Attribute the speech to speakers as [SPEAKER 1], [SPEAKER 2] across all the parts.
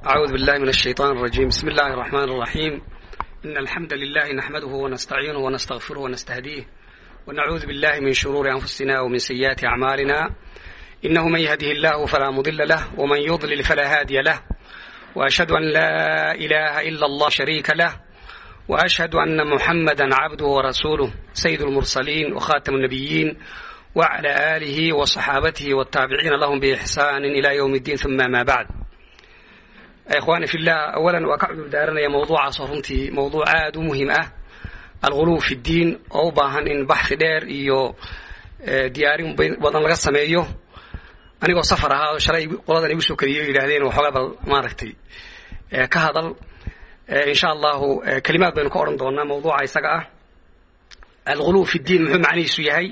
[SPEAKER 1] أعوذ بالله من الشيطان الرجيم بسم الله الرحمن الرحيم إن الحمد لله نحمده ونستعينه ونستغفره ونستهديه ونعوذ بالله من شرور أنفسنا ومن سيئات أعمالنا إنه من يهده الله فلا مضل له ومن يضلل فلا هادي له وأشهد أن لا إله إلا الله شريك له وأشهد أن محمدا عبده ورسوله سيد المرسلين وخاتم النبيين وعلى آله وصحابته والتابعين لهم بإحسان إلى يوم الدين ثم ما بعد ikhwaani fillah awalan waa ka cudur daaranaya mawduucaasoo runtii mawduuc aada u muhiim ah alguluw fi ddiin oo u baahan in baxhi dheer iyo diyaarin badan laga sameeyo anigoo safar ahaa oo shalay qoladan igu soo keliya yidhaahdeen waxoogaa bal maaragtay ka hadal insha allahu kelimaad baynu ka odhan doonaa mawduuca isaga ah alguluw fi ddiin muxuu macnihiisu yahay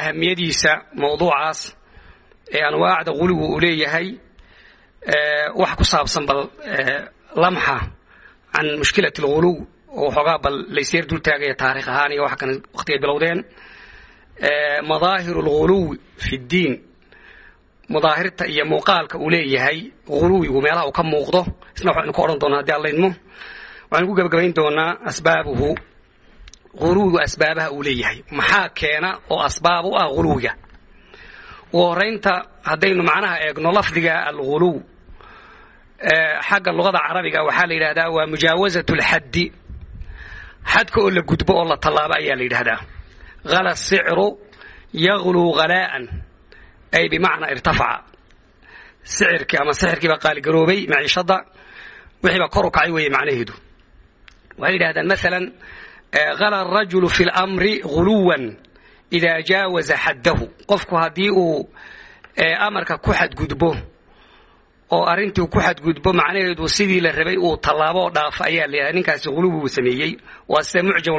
[SPEAKER 1] ahamiyadiisa mawduucaas ee anwaacda guluwa uu leeyahay wax ku saabsan bal lamxa can mushkilat alguluw oo waxoogaa bal laysyar dul taagaya taarikh ahaan iyo waxa kan waqtigay bilowdeen. Madaahiru alguluwi fi ddiin. Mudaahirta iyo muuqaalka uu leeyahay guluwigu meelaha uu ka muuqdo isna waxaynu ka odhan doonaa haddii alla idmo waxaynu ku gebagabayn doonaa asbaabuhu guluwigu asbaabaha uu leeyahay. Maxaa keena oo asbaab u ah guluwiga ugu horraynta haddaynu macnaha eegno lafdiga alguluw xagga luqada carabiga waxaa la yidhahdaa waa mujaawasat lxaddi xadka oo la gudbo oo la tallaabo ayaa la yidhahdaa hala sicru yagluu halaa'an ay bimacnaa irtafaca. Sicirkii ama sixirkii baa qaaligaroobay maciishadda wixii baa kor u kacay weeye macnaheedu. Waxay yidhahdaan maalan hala arajulu fi lamri guluwan idaa jaawaza xaddahu qofku haddii uu amarka ku xadgudbo oo arrintii ku xadgudbo macnaheedu sidii la rabay uu tallaabo oo dhaafo ayaa la ninkaasi guluwi uu sameeyey waa sida mucjam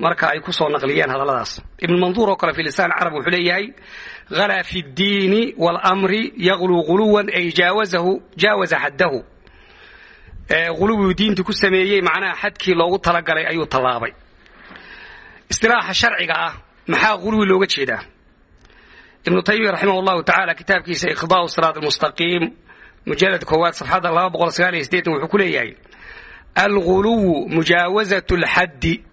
[SPEAKER 1] marka ay ku naqliyeen hadalladaas ibn manduur oo kale fi lisaan carab wuxuu leeyahay halaa fi ddiini waalamri yagluu guluwan ay jaawaza xaddahu guluwigu diintii ku sameeyey macnaha xadkii loogu talagalay ayuu tallaabay istilaaxa sharciga ah maxaa guluwi looga jeedaa? Ibnu taymiya raximah allahu tacaala kitaabkiisa iqdaau siraat almustaqiim mujalad koowaad safxadda wuxuu ku leeyahay alguluwu mujaawazat lxaddi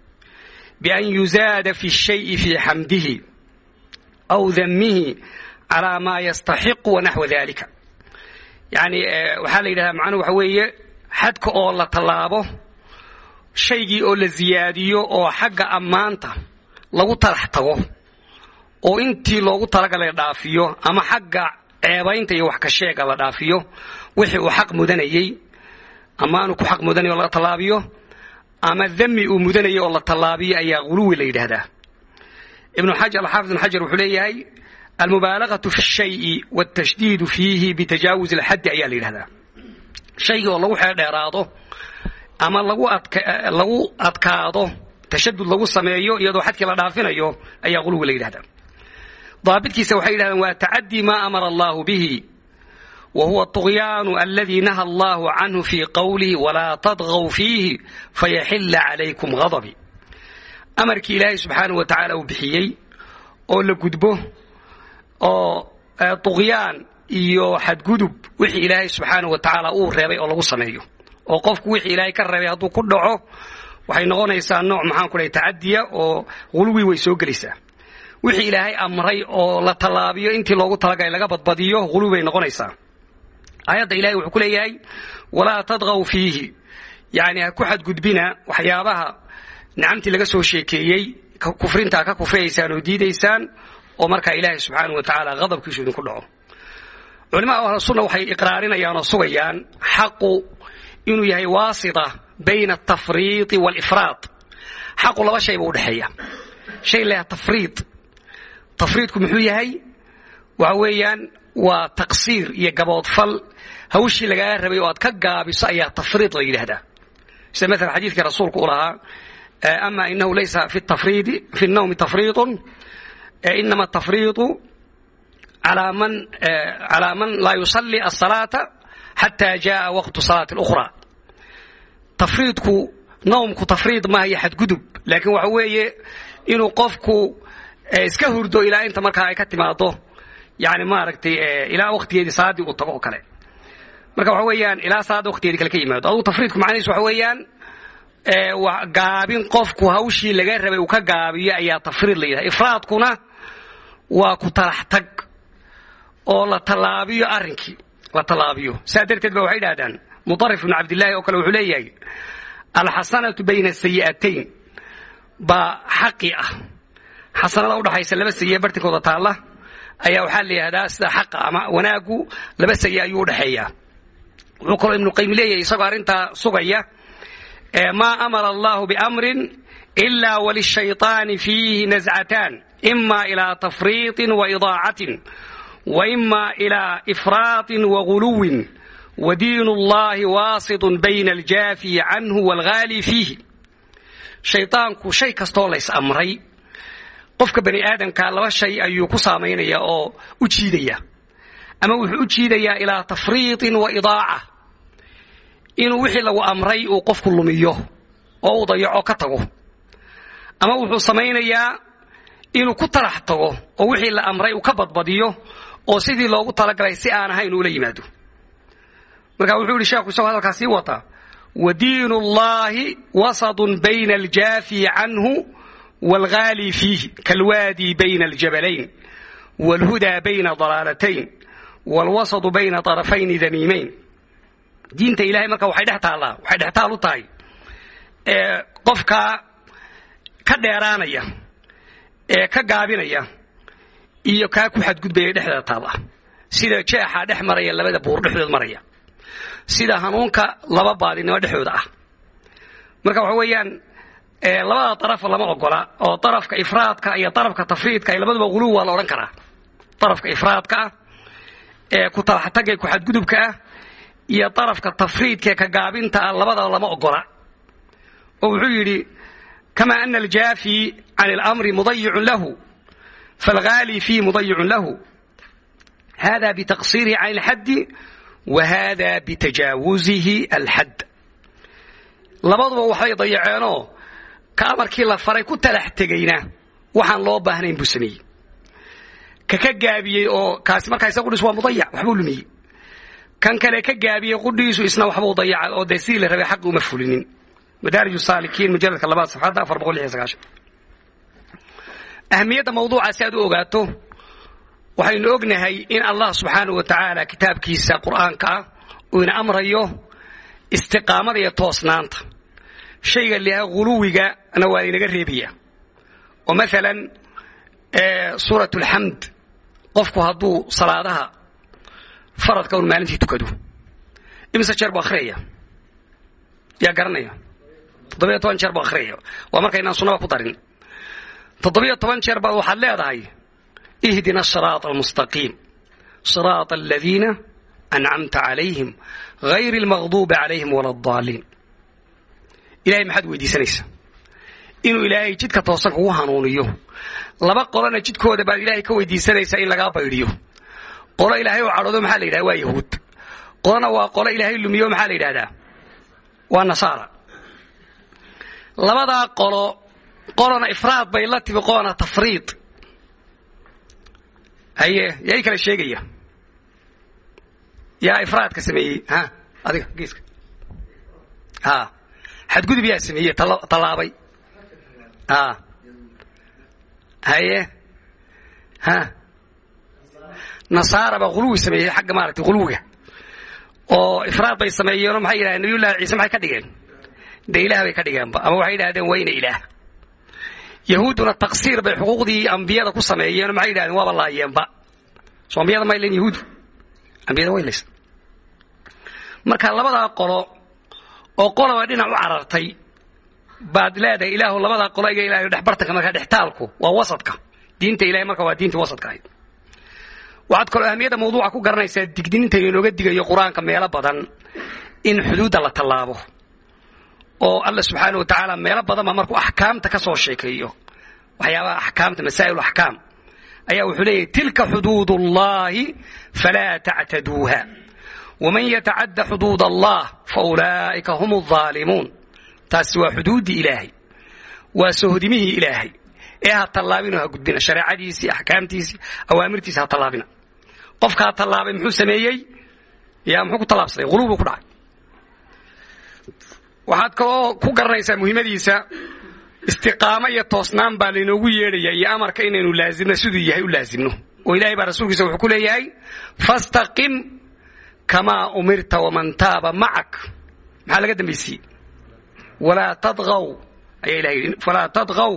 [SPEAKER 1] bian yuzaada fi shayi fi xamdihi aw damihi calaa maa yastaxiqu wanaxwa dalika yani waxaa la yidhahdaa macnuhu waxa weeye xadka oo la tallaabo shaygii oo la ziyaadiyo oo xagga ammaanta lagu talax tago oo intii loogu talagalay la dhaafiyo ama xagga ceebaynta iyo wax ka sheega la dhaafiyo wixii uu xaq mudanayey ammaanu ku xaq mudanay oo laga tallaabiyo ama dami uu mudanayay oo la tallaabiyo ayaa guluwi la yidhaahdaa. Ibnu xajar alxaafid ibnu xajar wuxuu leeyahay almubaalagatu fi shayi wاtashdiidu fiihi bitajaawuz alxaddi ayaa la yidhahdaa shaygii oo lagu xeeldheeraado ama lagu adkaado tashadud lagu sameeyo iyadoo xadkii la dhaafinayo ayaa guluwi la yidhahdaa. Daabitkiisa waxay yidhahdeen waa tacadii ma amara allahu bihi wa huwa طugyaanu aladi naha allahu canhu fii qowlihi walaa tadgaw fiihi fayaxila calaykum ghadabi. Amarkii ilaahay subxaanahu wa tacaala uu bixiyey oo la gudbo oo طugyaan iyo xadgudub wixii ilaahay subxaanahu wa tacaala uu reebay oo lagu sameeyo oo qofku wixii ilaahay ka reebay hadduu ku dhaco waxay noqonaysaa nooc maxaan ku dhahay oo gulwi way soo gelaysaa. Wixii ilaahay amray oo la tallaabiyo intii loogu talagalay laga badbadiyo gulwi bay noqonaysaa. Aayadda ilahay wuxuu ku leeyahay walaa tadgaw fiihi. Yani ha ku xadgudbina waxyaabaha nicamtii laga soo sheekeeyey kufrintaa ka kufriyaysaan oo diidaysaan oo markaa ilaahay subxaanahu wa tacaala ghadabkiisu idinku dhaco. Culimaa ahlu sunna waxay iqraarinayaan oo sugayaan xaqu inuu yahay waasita bayna atafriidi waalifraad xaqu laba shay buu udhexeeya shay leha tafriid. Tafriidku muxuu yahay? Waxa weeyaan waa taqsiir iyo gaboodfal. Hawshii lagaaga rabay oo aad ka gaabiso ayaa tafriid la yidhaahdaa. Sida maalan xadiidkii rasuulku u lahaa ama inahu laysa fi nawmi tafriidun inama atafriidu calaa man laa yusalli asalaata xataa jaءa waqtu salaati اlukhra tafriidku nawmku tafriid maaha iyo xadgudub laakiin waxa weeye inuu qofku iska hurdo ilaa inta markaa ay ka timaado yani maaragtay ilaa waqtigeedii salaaddii uu tago oo kale. Marka waxa weeyaan ilaa salaada waqtigeedi kale ka yimaado. Adugu tafriidku macnihiisu waxa weeyaan gaabin qofku hawshii laga rabay uu ka gaabiyo ayaa tafriid la yidhaha ifraadkuna waa ku talax oo la tallaabiyo arrinkii la tallaabiyo. Saa darteed ba waxay idhahdaan mutarif ibnu cabdillahi oo kale wuxuu leeyahay alxasanatu bayna asayi'atayn baa xaqi ah xasanada udhaxaysa laba sayi'a bartinkooda taalla ayaa waxaa la yidhahdaa sida xaqa ama wanaagu laba sayi ayuu udhaxeeyaa wuxuu kaloo ibnu qayim leeyahay isagoo arrintaa sugaya maa amara allahu biamrin ila walishayطaani fiihi nazcataan ima ilaa tafriiطin waidaacatin waima ilaa ifraaطin waguluwin wadiin اllahi waasiطun bayna aljaafi canhu wاlgaali fiihi shayطaanku shay kastoo lays amray qofka bani aadamka laba shay ayuu ku saamaynaya oo u jiidaya ama wuxuu u jiidayaa ilaa tafriiطin waidaaca inuu wixii lagu amray uu qofku lumiyo oo uu dayaco ka tago ama wuxuu samaynayaa inuu ku talax tago oo wixii la amray uu ka badbadiyo oo sidii loogu talagalay si aan ahayn uula yimaado marka wuxuu yidhi sheekhu isagoo hadalkaa sii wata. Wa diin ullahi wasadun bayna aljaafi canhu waalgaali fiihi kalwaadi bayna aljabalayn waalhudaa bayna dalaalatayn waalwasadu bayna طarafayni damiimayn diinta ilahay marka waxay dhex taallaa waxay dhex u tahay. Qofka ka dheeraanaya ee ka gaabinaya iyo kaa ku xadgudbaya dhexdeeda taalla sida jeexaa dhex maraya labada buur dhexdood maraya sida hanuunka laba baadinimo dhexdooda ah. Marka waxa weeyaan labada darafo lama ogola oo darafka ifraadka iyo darafka tafriidka iyo labaduba huluw waa la odhan karaa. Darafka ifraadka ah ee ku talaxtagga ku xadgudubka ah iyo darafka tafriidkaee ka gaabinta ah labadaba lama ogola. Oo wuxuu yidhi kama ana aljaafi can اlamri mudayicun lahu faalgaali fiih mudayicun lahu. Hada bitaqsirihi can اlxaddi wa hada bitajaawuzihi alxadd labaduba waxbay dayaceenoo ka amarkii la faray ku talax tegayna waxaan loo baahnayn buu sameeyey ka ka gaabiyey oo kaasi markaa isaga qudhiis waa mudayac waxbuu lumiyey kan kale ka gaabiyey qudhiisu isna waxbuu dayacay oo dee sidii la rabay xaqi uma fulinin madaarij saalikiin mujaladka labaad safxadda afar boqol lix sagaashan ahamiyadda mawduuca si aad u ogaato waxaynu ognahay in allah subxaanahu wa tacaala kitaabkiisa qur'aanka ah uu ina amrayo istiqaamada iyo toosnaanta. Shayga liha huluwigana waa inaga reebaya oo maalan suurat alxamd qofku hadduu salaadaha faradka un maalintii tukado. Imise jeer buu akhriyaya yaa garanaya? Toddobiyo toban jeer buu akhriyaya waa markaynaan sunnaba ku darin. Toddobiyo toban jeer baad waxaad leedahay ihdina asiraata almustaqiim siraata aladiina ancamta calayhim hayri almaqduubi calayhim wala addaaliin ilahay maxaad weydiisanaysaa inuu ilaahay jidka toosan kugu hanuuniyo laba qolona jidkooda baad ilaahay ka weydiisanaysaa in lagaa baydhiyo qolo ilaahay oo cadhoodo maxaa la yidhahda waa yahuud qolona waa qolo ilaahay lumiyo maxaa la yidhahdaa waa nasaara labadaa qolo qolona ifraad bay la timi qolona tafriid haye yaa ii kala sheegaya yaa ifraadka sameeyey ha adiga geeska ha xadgudub yaa sameeyey tallaabay ha haye ha nasaara baa huluwi sameeyey xagga maaragtay huluwiga oo ifraad bay sameeyeenoo maxay yidhahdeen nabiyullahi ciise maxay ka dhigeen dee ilaah bay ka dhigeenba ama waxay yidhahdeen wayna ilaah yahuudduna taqsiir bay xuquuqdii ambiyada ku sameeyeenoo maxay yidhahdeen? Waaba laayeenba. Soo ambiyada may leen yahuudu? Ambiyada way laysa. Marka labadaa qolo oo qoloba dhinac u carartay baad leedahay ilaahu labadaa qolo iga ilahay dhexbartanka markaa dhextaalku waa wasadka. Diinta ilahay marka waa diintii wasadka ahayd. Waxaad kaloo ahamiyadda mawduuca ku garanaysaa digdininta inooga digayo qur'aanka meelo badan in xuduudda la tallaabo oo alla subxaana wa tacaala meelo badanba markuu axkaamta ka soo sheekeeyo. Waxyaabaha axkaamta masaa'il axkaam. Ayaa wuxuu leeyahy tilka xuduud ullahi falaa tactaduuha waman yatacadda xuduud allah fa ulaa'ika hum alظaalimuun taasi waa xuduuddii ilaahay. Waa sohdimihii ilaahay. Ee ha tallaabinoo ha gudbina shareecadiisii axkaamtiisii awaamirtiisi ha tallaabina. Qofkaa tallaabay muxuu sameeyey? Yaa muxuu ku tallaabsaday? Huluw ku dhacay waxaad kaloo ku garanaysaa muhiimadiisa. Istiqaamo iyo toosnaan baa laynoogu yeedhaya iyo amarka inaynu laazimno siduu yahay u laazimno. Oo ilahay baa rasuulkiisa wuxuu ku leeyahay fastaqim kamaa umirta waman taaba macak maxaa laga dambaysiiyey walaa tadgaw ayaa ilahay yidhi. Falaa tadgaw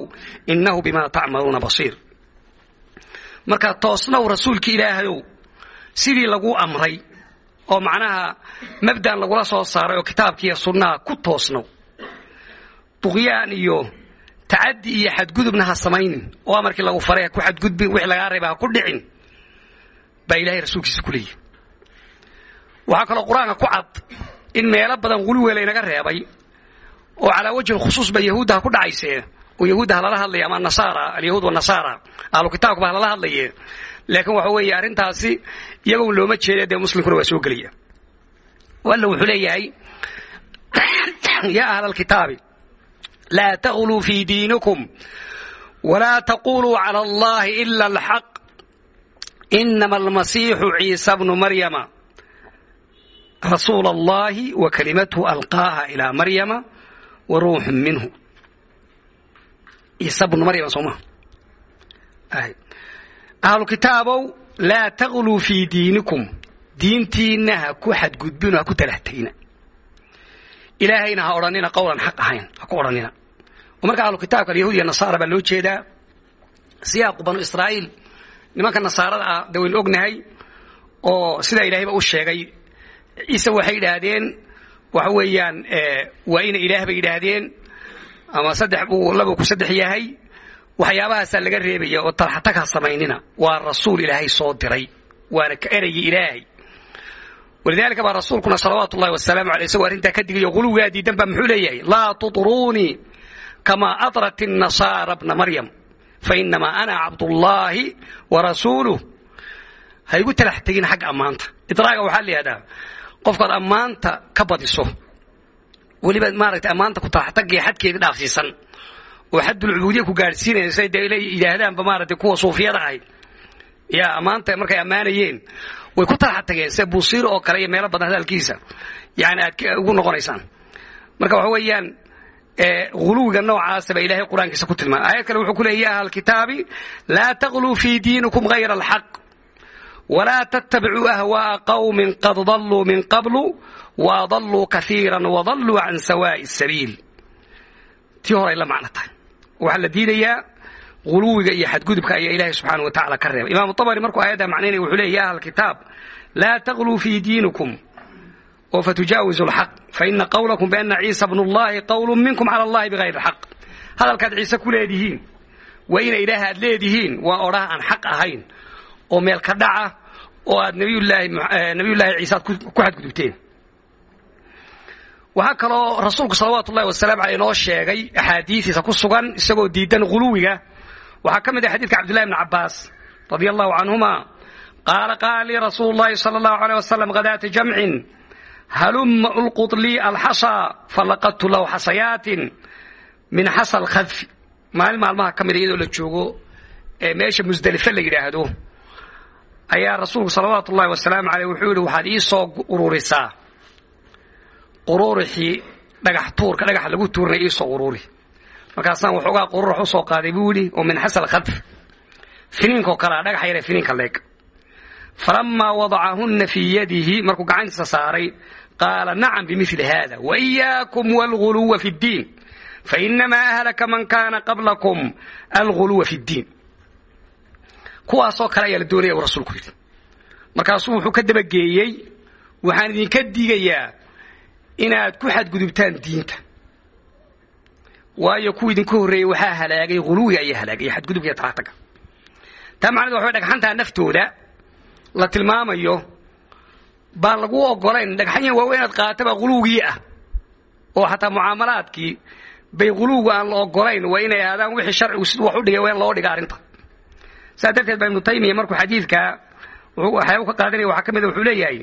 [SPEAKER 1] innahu bima tacmaluuna basiir. Marka toosnow rasuulki ilaahayow sidii laguu amray oo macnaha mabdan lagula soo saaray oo kitaabkiiyo sunnaha ku toosnow duqyaan iyo tacaddi iyo xadgudubna ha samaynin. Oo amarkii lagu faray ha ku xadgudbin wixii lagaa reeba ha ku dhicin. Baa ilahay rasuulkiisa ku leeyahy waxaa kaloo qur'aanka ku cad in meelo badan guluwe laynaga reebay oo calaa wajhi khusuus ba yahuudda ha ku dhacaysee. Oo yahuudda ha lala hadlaya ama nasaara alyahuud wanasaara ahlu kitaabkuba ha lala hadlaye laakiin waxa weeye arrintaasi iyagoon looma jeeda dee muslimkuna waa soo gelaya alla wuxuu leeyahay yaa ahla alkitaabi laa taghluu fii diinikum walaa taquluu cala allahi ila alxaq. Inama almasiixu ciisa bnu maryama. Rasuula allahi wa kalimatuhu alqaaha ilaa maryama wa ruuxun minhu. Ciisa bnu maryama soo maha ahlu kitaabow laa taghluu fii diinikum diintiinna ha ku xadgudbino ha ku talahtayna ilaahayna ha odhanina qowlan xaq ahayn ha ku odhanina oo marka ahlu kitaabka alyahuud iyo nasaara baa loo jeedaa siyaaqu banu israa'iil nimanka nasaarada ah de waynu ognahay oo sidaa ilaahayba u sheegay ciise waxay yidhaahdeen waxa weeyaan waa ina ilaah bay yidhaahdeen ama saddex buu laba ku saddex yahay waxyaabahaasaa laga reebaya oo talaxatag samaynina waa rasuul ilaahay soo diray waana ka ereygii ilaahay. Walidaalika baa rasuulkuna salawaatu ullahi wasalaamu aley isagoo arrintaa ka digayo qulugaa diidan muxuu leeyahay laa turuunii kamaa adrat nasaara bna maryam fainamaa ana cabdullaahi warasuuluh ha igu talax tegin xagga ammaanta. Idraaga waxaa layihahdaa qofkaad ammaanta ka badiso weliba maaragtay ammaanta ku talax xadkeedii dhaafsiisan oo xaddulcubuudiya ku gaadhsiinaya say dee yidhaahdaanba maaragtay kuwa suufiyada ahayd. Yaa ammaanta markay ammaanayeen way ku talaxa tageen sida buusiir oo kale iyo meelo badan hadalkiisa. Yani aad ugu noqonaysaan. Marka waxa weeyaan huluwiga noocaasa ilahay qur'aankiisa ku tilmaamay aayad kale wuxuu ku ya ahla alkitaabi laa taqluu fii diinikum hayra alxaq walaa tattabicuu ahwaa'a qawmin qad dalluu min qablu waadalluu kaiira wadalluu can sawaa'i sabiil. Tii horay la macno tahay waxaa la diidayaa huluwiga iyo xadgudubka ayaa ilaahay subxaana wa tacala ka reebay. Imaamu abari markuu aayaddaa macnaynaya wuxuu leeyay ya ahla alkitaab laa taqluu fii diinikum oo fatujaawizu alxaq faina qawlakum biana ciisa bnu llahi qawlu minkum cala allahi bigayri xaq hadalkaad ciise ku leedihiin waa ina ilaah aad leedihiin waa odhah aan xaq ahayn oo meel ka dhaca oo aad nabiyullaahi ciise aad ku xadgudubteen waxaa kaloo rasuulku salawaatu ullahi wasalaamu aleyh noo sheegay axaadiistiisa ku sugan isagoo diidan huluwiga waxaa ka mid ah xadidka cabdillahi bni cabbaas radia allahu canhuma. Qaala qaala lii rasuulu llahi sala allahu aleyh wasalam hadaata jamcin halumma ulqud lii alxasaa falaqadtu lahu xasayaatin min xasa alkhadfi maalin maalmaha ka mida iyadoo la joogo ee meesha musdelife la yidhaahdo ayaa rasuulku salawaatu ullahi wasalaamu aleyh wuxuu yidhi waxaad ii soo ururisaa quruurixii dhagax tuurka dhagax lagu tuurinay iisoo ururi markaasaan waxoogaa qururax u qaaday buu yidhi oo min xasa alkhadf finiinkoo kalea dhagax yare finiinka leeg. Falamaa wadacahunna fii yadihi markuu gacantiisa saaray qaala nacam bimili hada waiyaakum walguluwa fi ddiin fainamaa ahlaka man kaana qablakum alguluwa fi ddiin. Kuwaasoo kale ayaa la doonaya uu rasuulku yidhi. Markaasuu wuxuu ka dabageeyey waxaan idinka digayaa inaad ku xadgudubtaan diinta. Waayo kuwa idinka horreeyey waxaa halaagay huluwiga ayaa halaagay xadgudubka iyo talaataga taa macnadu waxay dhagxantaa naftooda la tilmaamayo baan lagu ogolayn dhagxanyan waawe inaad qaataba huluwgii ah. Oo xataa mucaamalaadkii bay huluwga aan la ogolayn waa inay aadaan wixii sharcigu siduu wax u dhigay waa in loo dhiga arrinta. Saas darteed baa ibnu taymiya markuu xadiidka waxyaaba ka qaadanaya waxaa ka mida wuxuu leeyahay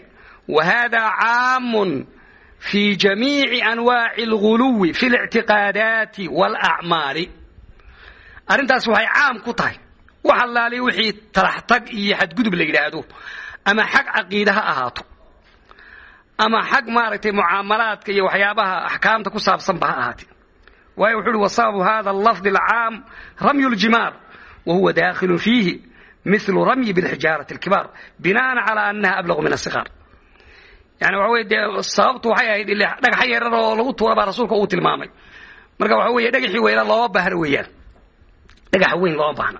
[SPEAKER 1] wa hada caamun fi jamiici anwaaci alguluwi fi اlictiqaadaati wاlacmaali arrintaas waxay caam ku tahay wax allaaliya wixii talaxtag iyo xadgudub la yidhaahdo ama xag caqiida ha ahaato ama xag maaragtay mucaamalaadka iyo waxyaabaha axkaamta ku saabsanba ha ahaatee waayo wuxu uhi wasababu hada alafdi alcaam ramyu ljimaar wa huwa dakhilun fiihi mithlu ramyi bilxijaarati alkibaar binaan calaa annaha ablagu min asiqaar yani waxa weye dee sababtu waxay ahayd ile dhagaxa yarar oo lagu tuura baa rasuulka uu tilmaamay. Marka waxa weeye dhagaxii weyna looma baahna weeyaan. Dhagaxa weyn looma baahna.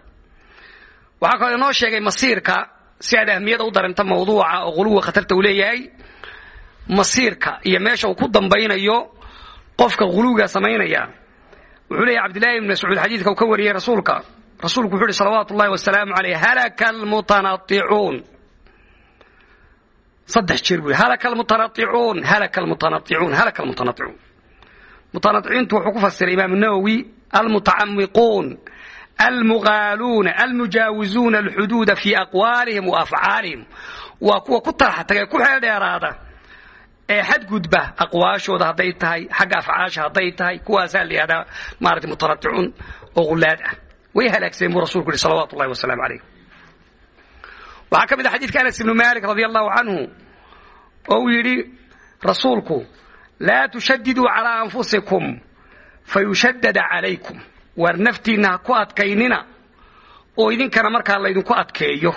[SPEAKER 1] Waxaa kaloo inoo sheegay masiirka si aad ahmiyada u dareenta mawduuca oo quluwa khatarta uu leeyahay. Masiirka iyo meesha uu ku dambaynayo qofka quluwiga samaynaya wuxuu leeyahy cabdillahi ibn mascuud xadiidka uu ka wariyey rasuulka. Rasuulku wuxu uhi salawaatu ullahi wasalaamu aleyh halaka almutanaicuun saddex jeer buu halaka almutanaicuun halaka almutanaicuun halaka almutanaicuun mutanaicintu wuxuu ku fasiray imaamu nawowi almutacamiquun almugaaluuna almujaawizuuna alxuduuda fi aqwaalihim wa afcaalihim waa kuwa ku tagay ku xeeldheeraada ee xadgudba aqwaashooda hadday tahay xagga afcaasha hadday tahay kuwaasaa la yihahdaa maarata mutanaicuun oo gulaad ah. Way halaagsameen buu rasulku yihi salawatu ullahi wasalaamu calayh waxaa ka mid a xadiidka anas ibnu malik radi allahu canhu oo uu yidhi rasuulku laa tushadiduu calaa anfusikum fayushadada calaykum. Waar naftiinna ha ku adkaynina oo idinkana markaa laydinku adkeeyo.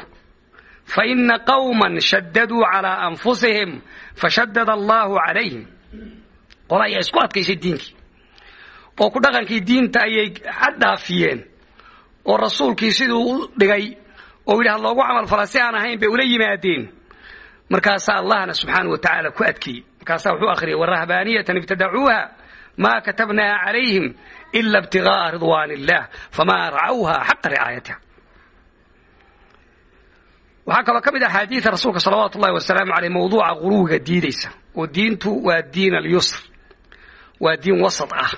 [SPEAKER 1] Fa ina qawman shadaduu calaa anfusihim fashadada allahu calayhim. Qola ayaa isku adkaysay diinkii. Oo ku dhaqankii diinta ayay caddhaafiyeen oo rasuulkii siduu u dhigay oo yidhi ha loogu camalfala si aan ahayn bay ula yimaadeen. Markaasaa allahna subxaanau wa ku adkeeyey markaasaa wuxuu akhriyay warahbaaniyatan ibtadacuuha ma katabnaha calayhim ila ibtigaaa ridwaan illah famaa racawha xaqa ricaayatiha waxaa kaloo ka mid ah axaadiida rasuulka salawaatu ullahi wasalaamu aleyh mawduuca quruwiga diidaysa oo diintu waa diin alyusr waa diin wasat ah.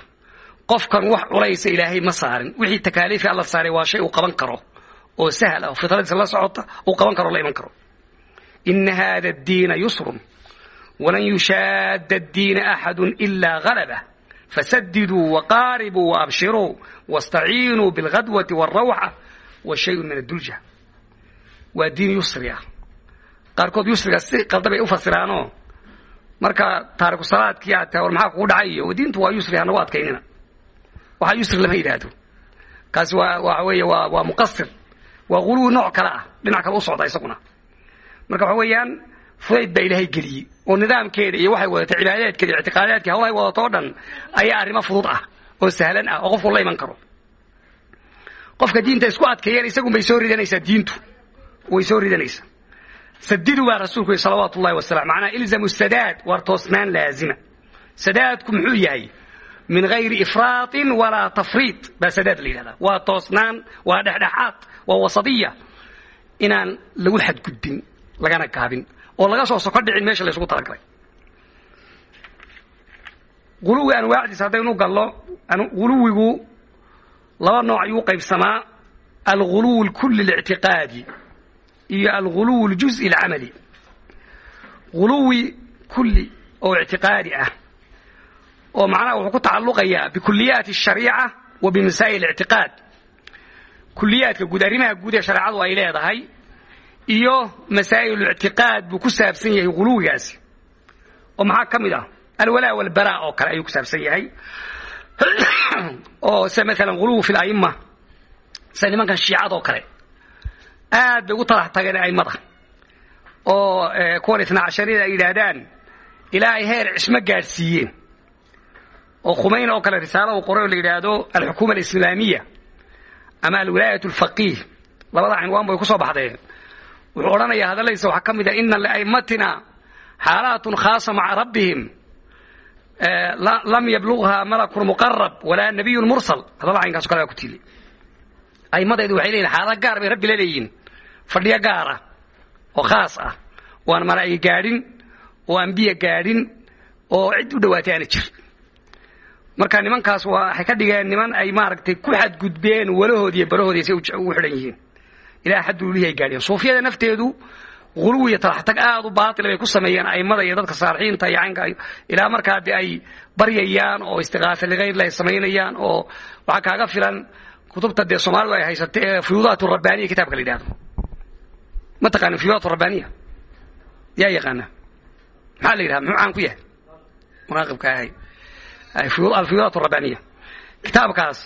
[SPEAKER 1] Qofkan wax culaysa ilaahay ma saarin. Wixii takaaliifi alla saaray waa shay uu qaban karo oo sahal ah fitradiisa la socota uu qaban karo la iman karo. Ina hada addiina yusrun walan yushaada addiina axadu ilaa galabah fasadiduu waqaaribuu waabshiruu wastaciinuu bilghadwati wاlrawxa wa min addulja. Waa diin yusri ah. Qaarkood yusriga si qaldabay u fasiraanoo marka taariku salaadkii aad tahay war maxaa kugu dhacay? Iyo diintu waa yusri hanagu adkaynina. Waxaa yusri lama yidhaahdo. Kaasi waa waxa weeye waa waa muqasir waa guluwi nooc kale ah dhinac kale u socda isaguna. Marka waxa weeyaan fudayd baa ilaahay geliyey oo nidaamkeeda iyo waxay wadatay cibaadaadkeeda iyo ictiqaadaadkii hawlahay wadato o dhan ayaa arrimo fudud ah oo sahlan ah oo qofku la iman karo. Qofka diinta isku adkeeyeen isagun bay soo ridanaysaa diintu. Way soo ridanaysaa. Sadidu baa rasuulku yihi salawaatu ullahi wasalam macnaha ilzamu sadaad waar toosnaan laazima. Sadaadku muxuu yahay? Min hayri ifraaطin walaa tafriid baa sadaad la yidhahdaa. Waa toosnaan waa dhexdhexaad waa wasadiya inaan lagu xadgudbin lagana gaabin oo laga soo soko dhicin meesha laysugu talagalay guluwi anwaacdiisa haddaynu gallo guluwigu laba nooc ayuu qaybsamaa alguluw اlkuli اlictiqaadi iyo alguluw اljuزءi اlcamali guluwi kuli oo ictiqaadi ah oo macnaha wuxuu ku tacalluqayaa bikuliyaati الshariica wa bimasaa'il اictiqaad kuliyaadka guud arrimaha guud ee shareecadu ay leedahay iyo masaa'il اictiqaad buu ku saabsan yahay guluwigaasi oo maxaa ka mid ah? Alwalaa walbara oo kale ayuu ku saabsan yahay. Oo sida maalan guluw fi اla'ima sida nimankan shiicadoo kale aad bay ugu talax tageen a'immada. Oo kuwan itna yidhaahdaan ilaahay heer cismo gaadhsiiyeen. Oo khumayn oo kale risaalo qoray oo la yidhaahdo alxukuma alislaamiya ama alwilaayat alfaqiih. Labada cinwaan bay ku soo wuxuu odhanayaa hadallaysa waxaa ka mid ah ina lia'immatina xaalaatun khaasa maca rabbihim. Lam yablugha malakun muqarab walaa nabiyun mursal. Hadalla caynkaas kale baa ku tiili a'immadaydu waxay leeyihiin xaalad gaar bay rabbi la leeyihiin fadhiyo gaara oo khaas ah. Oo aan malaa'ig gaadhin oo ambiya gaadhin oo cid u dhowaatay aana jir marka nimankaas waxay ka dhigeen niman ay maaragtay ku xadgudbeen walahoodi iyo barahoodi say ugu xidhan yihiin. Ilaa xadduulihii ay gaadheen suufiyada nafteedu guluw iyo talaxtag aad u baatila bay ku sameeyeen a'immada iyo dadka saalixiinta iyo caynka ilaa markaa de ay baryayaan oo istiqaafa ligayr ay samaynayaan oo waxaa kaaga filan kutubta dee soomaalidu ay haysata ee fuyuudaat rabbaaniya kitaabka la yidhahdo ma taqaanin fuyuudaat rabbaaniya? Yaa yaqaana. Maxaa la yidhaha? Muxuu caan ku yahay? Munaaqibka ahay alfiyudaat rabbaniya. Kitaabkaas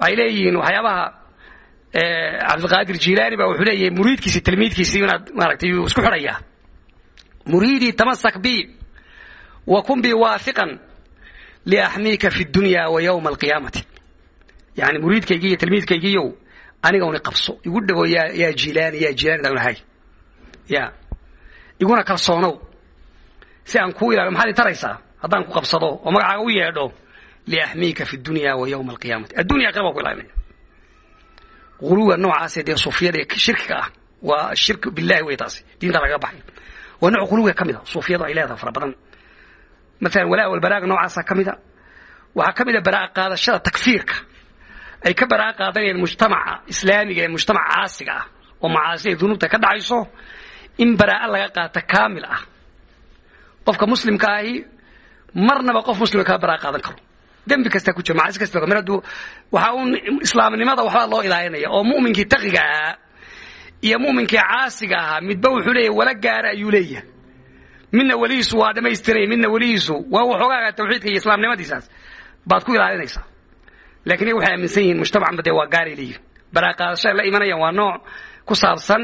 [SPEAKER 1] waxay leeyihiin waxyaabaha cabdiqaadir jilaani baa wuxuu leeyahay muriidkiisi tilmiidkiisi inaad maaragtay isku xidhayaa muriidii tamasak bi wa kun bi waahiqan liaxmiika fi dunya wa yowma alqiyaamati. Yani muriidkaygii iyo tilmiidkaygiiyow anigawni qabso. Igu dhago yaa jilaani yaa jilaani daan ahay ya. Iguna kalsoonow. Si aan kuu ilaaliyo maxaad i taraysaa haddaan ku qabsado oo magacaaga u yeedho liaxmiika fi dunya wa yowma alqiyaamati. Addunya aqira baan ku ilaalinaya guluga noocaasee dee suufiyada shirkiga ah waa shirki billahi wey taasi diinta lagaga baxay. Waa nooc guluga ka mid a suufiyadu ay leedahay fara badan. Maalan walaa walbaraaga noocaasa ka mida waxaa ka mid a baraa'a qaadashada takfiirka. Ay ka baraa'a qaadanayaan mujtamaca islaamiga ee mujtamaca caasiga ah oo macaasida dunuubta ka dhacayso in baraa'a laga qaata kaamil ah. Qofka muslimka ahi marnaba qof muslima kama baraa'a qaadan karo. Dembi kastaa ku jira macaasi kasta mar hadduu waxaa uun islaamnimada waxbaa loo ilaalinaya oo mu'minkii taqiga ahaa iyo mu'minkii caasiga ahaa midba wuxuu leeyahay wala gaara ayuu leeyahay. Midna welihiisu waa dhamaystiray midna welihiisu waa waxoogaaga tawxiidka iyo islaamnimadiisaas baad ku ilaalinaysaa. Lakin iyaga waxay aaminsan yihiin mujtamacanba dee waa gaaray leeyihiin baraa qaadashay la imanayaan waa nooc ku saabsan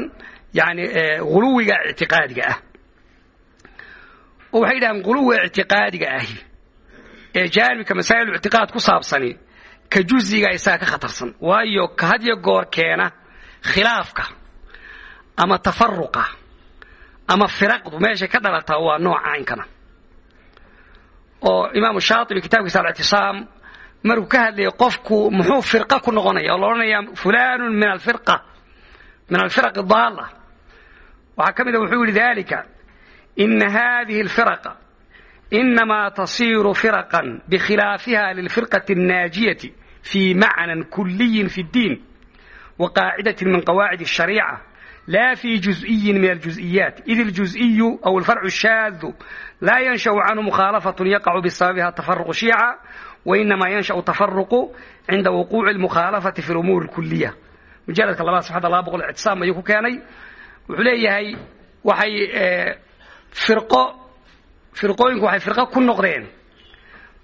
[SPEAKER 1] yani guluwiga ictiqaadiga ah oo waxay yidhahaan guluwiga ictiqaadiga ahi ee jaanibka masaa'il ictiqaad ku saabsani ka juziga isaga ka khatarsan. Waayo ka had yo goor keena khilaafka ama tafaruqa ama firaqdu meeshay ka dhalataa waa nooca caynkana oo imaamu shaatibi kitaabkiisa alictisaam markuu ka hadlayay qofku muxuu firqa ku noqonaya oo la odhanaya fulanun min alfirqa min alfiraq daala waxaa ka mid a wuxuu yidhi dalika ina hadihi alfiraqa inamaa tasiiru firaqan bikhilaafiha lilfirqati الnaajiyati fi macnan kuliyin fi اddiin wa qaacidatin min qawaacid الshariica لا في جزئي من الجزئيات إذ الجزئي أو الفرع الشاذ لا ينشأ عنه مخالفة يقع بسببها تفرق شيعة وإنما ينشأ تفرق عند وقوع المخالفة في الأمور الكلية مجالد الله سبحانه الله بقول اعتصام ما يكون كاني وحليه هي وحي firqo firqooyinku waxay firqo ku noqdeen.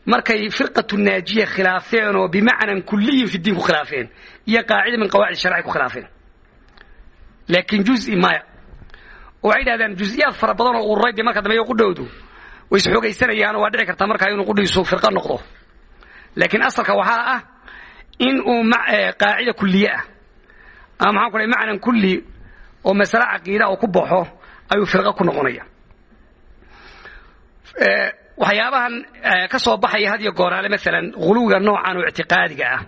[SPEAKER 1] Markay firqatu naajiya khilaafeen oo bimacnan kuliyin fi diin ku khilaafeen iyo qaacida min qawaacid sharci ku khilaafeen. Laakiin juzi maya. Waxay yidhahdaan juziyaad fara badan oo ururayde marka dambeeyo qudhowdu way isxoogaysanayaan waa dhici kartaa markaa inuu qudhiisu firqo noqdo. Laakiin asalka waxaa ah in uu qaacida kuliye ah. Ama maxaan ku dhahay macnan kulli oo masale caqiida oo ku baxo ayuu firqo ku noqonaya waxyaabahan ka soo baxaya had iyo gooraale maalan guluwiga noocan oo ictiqaadiga ah.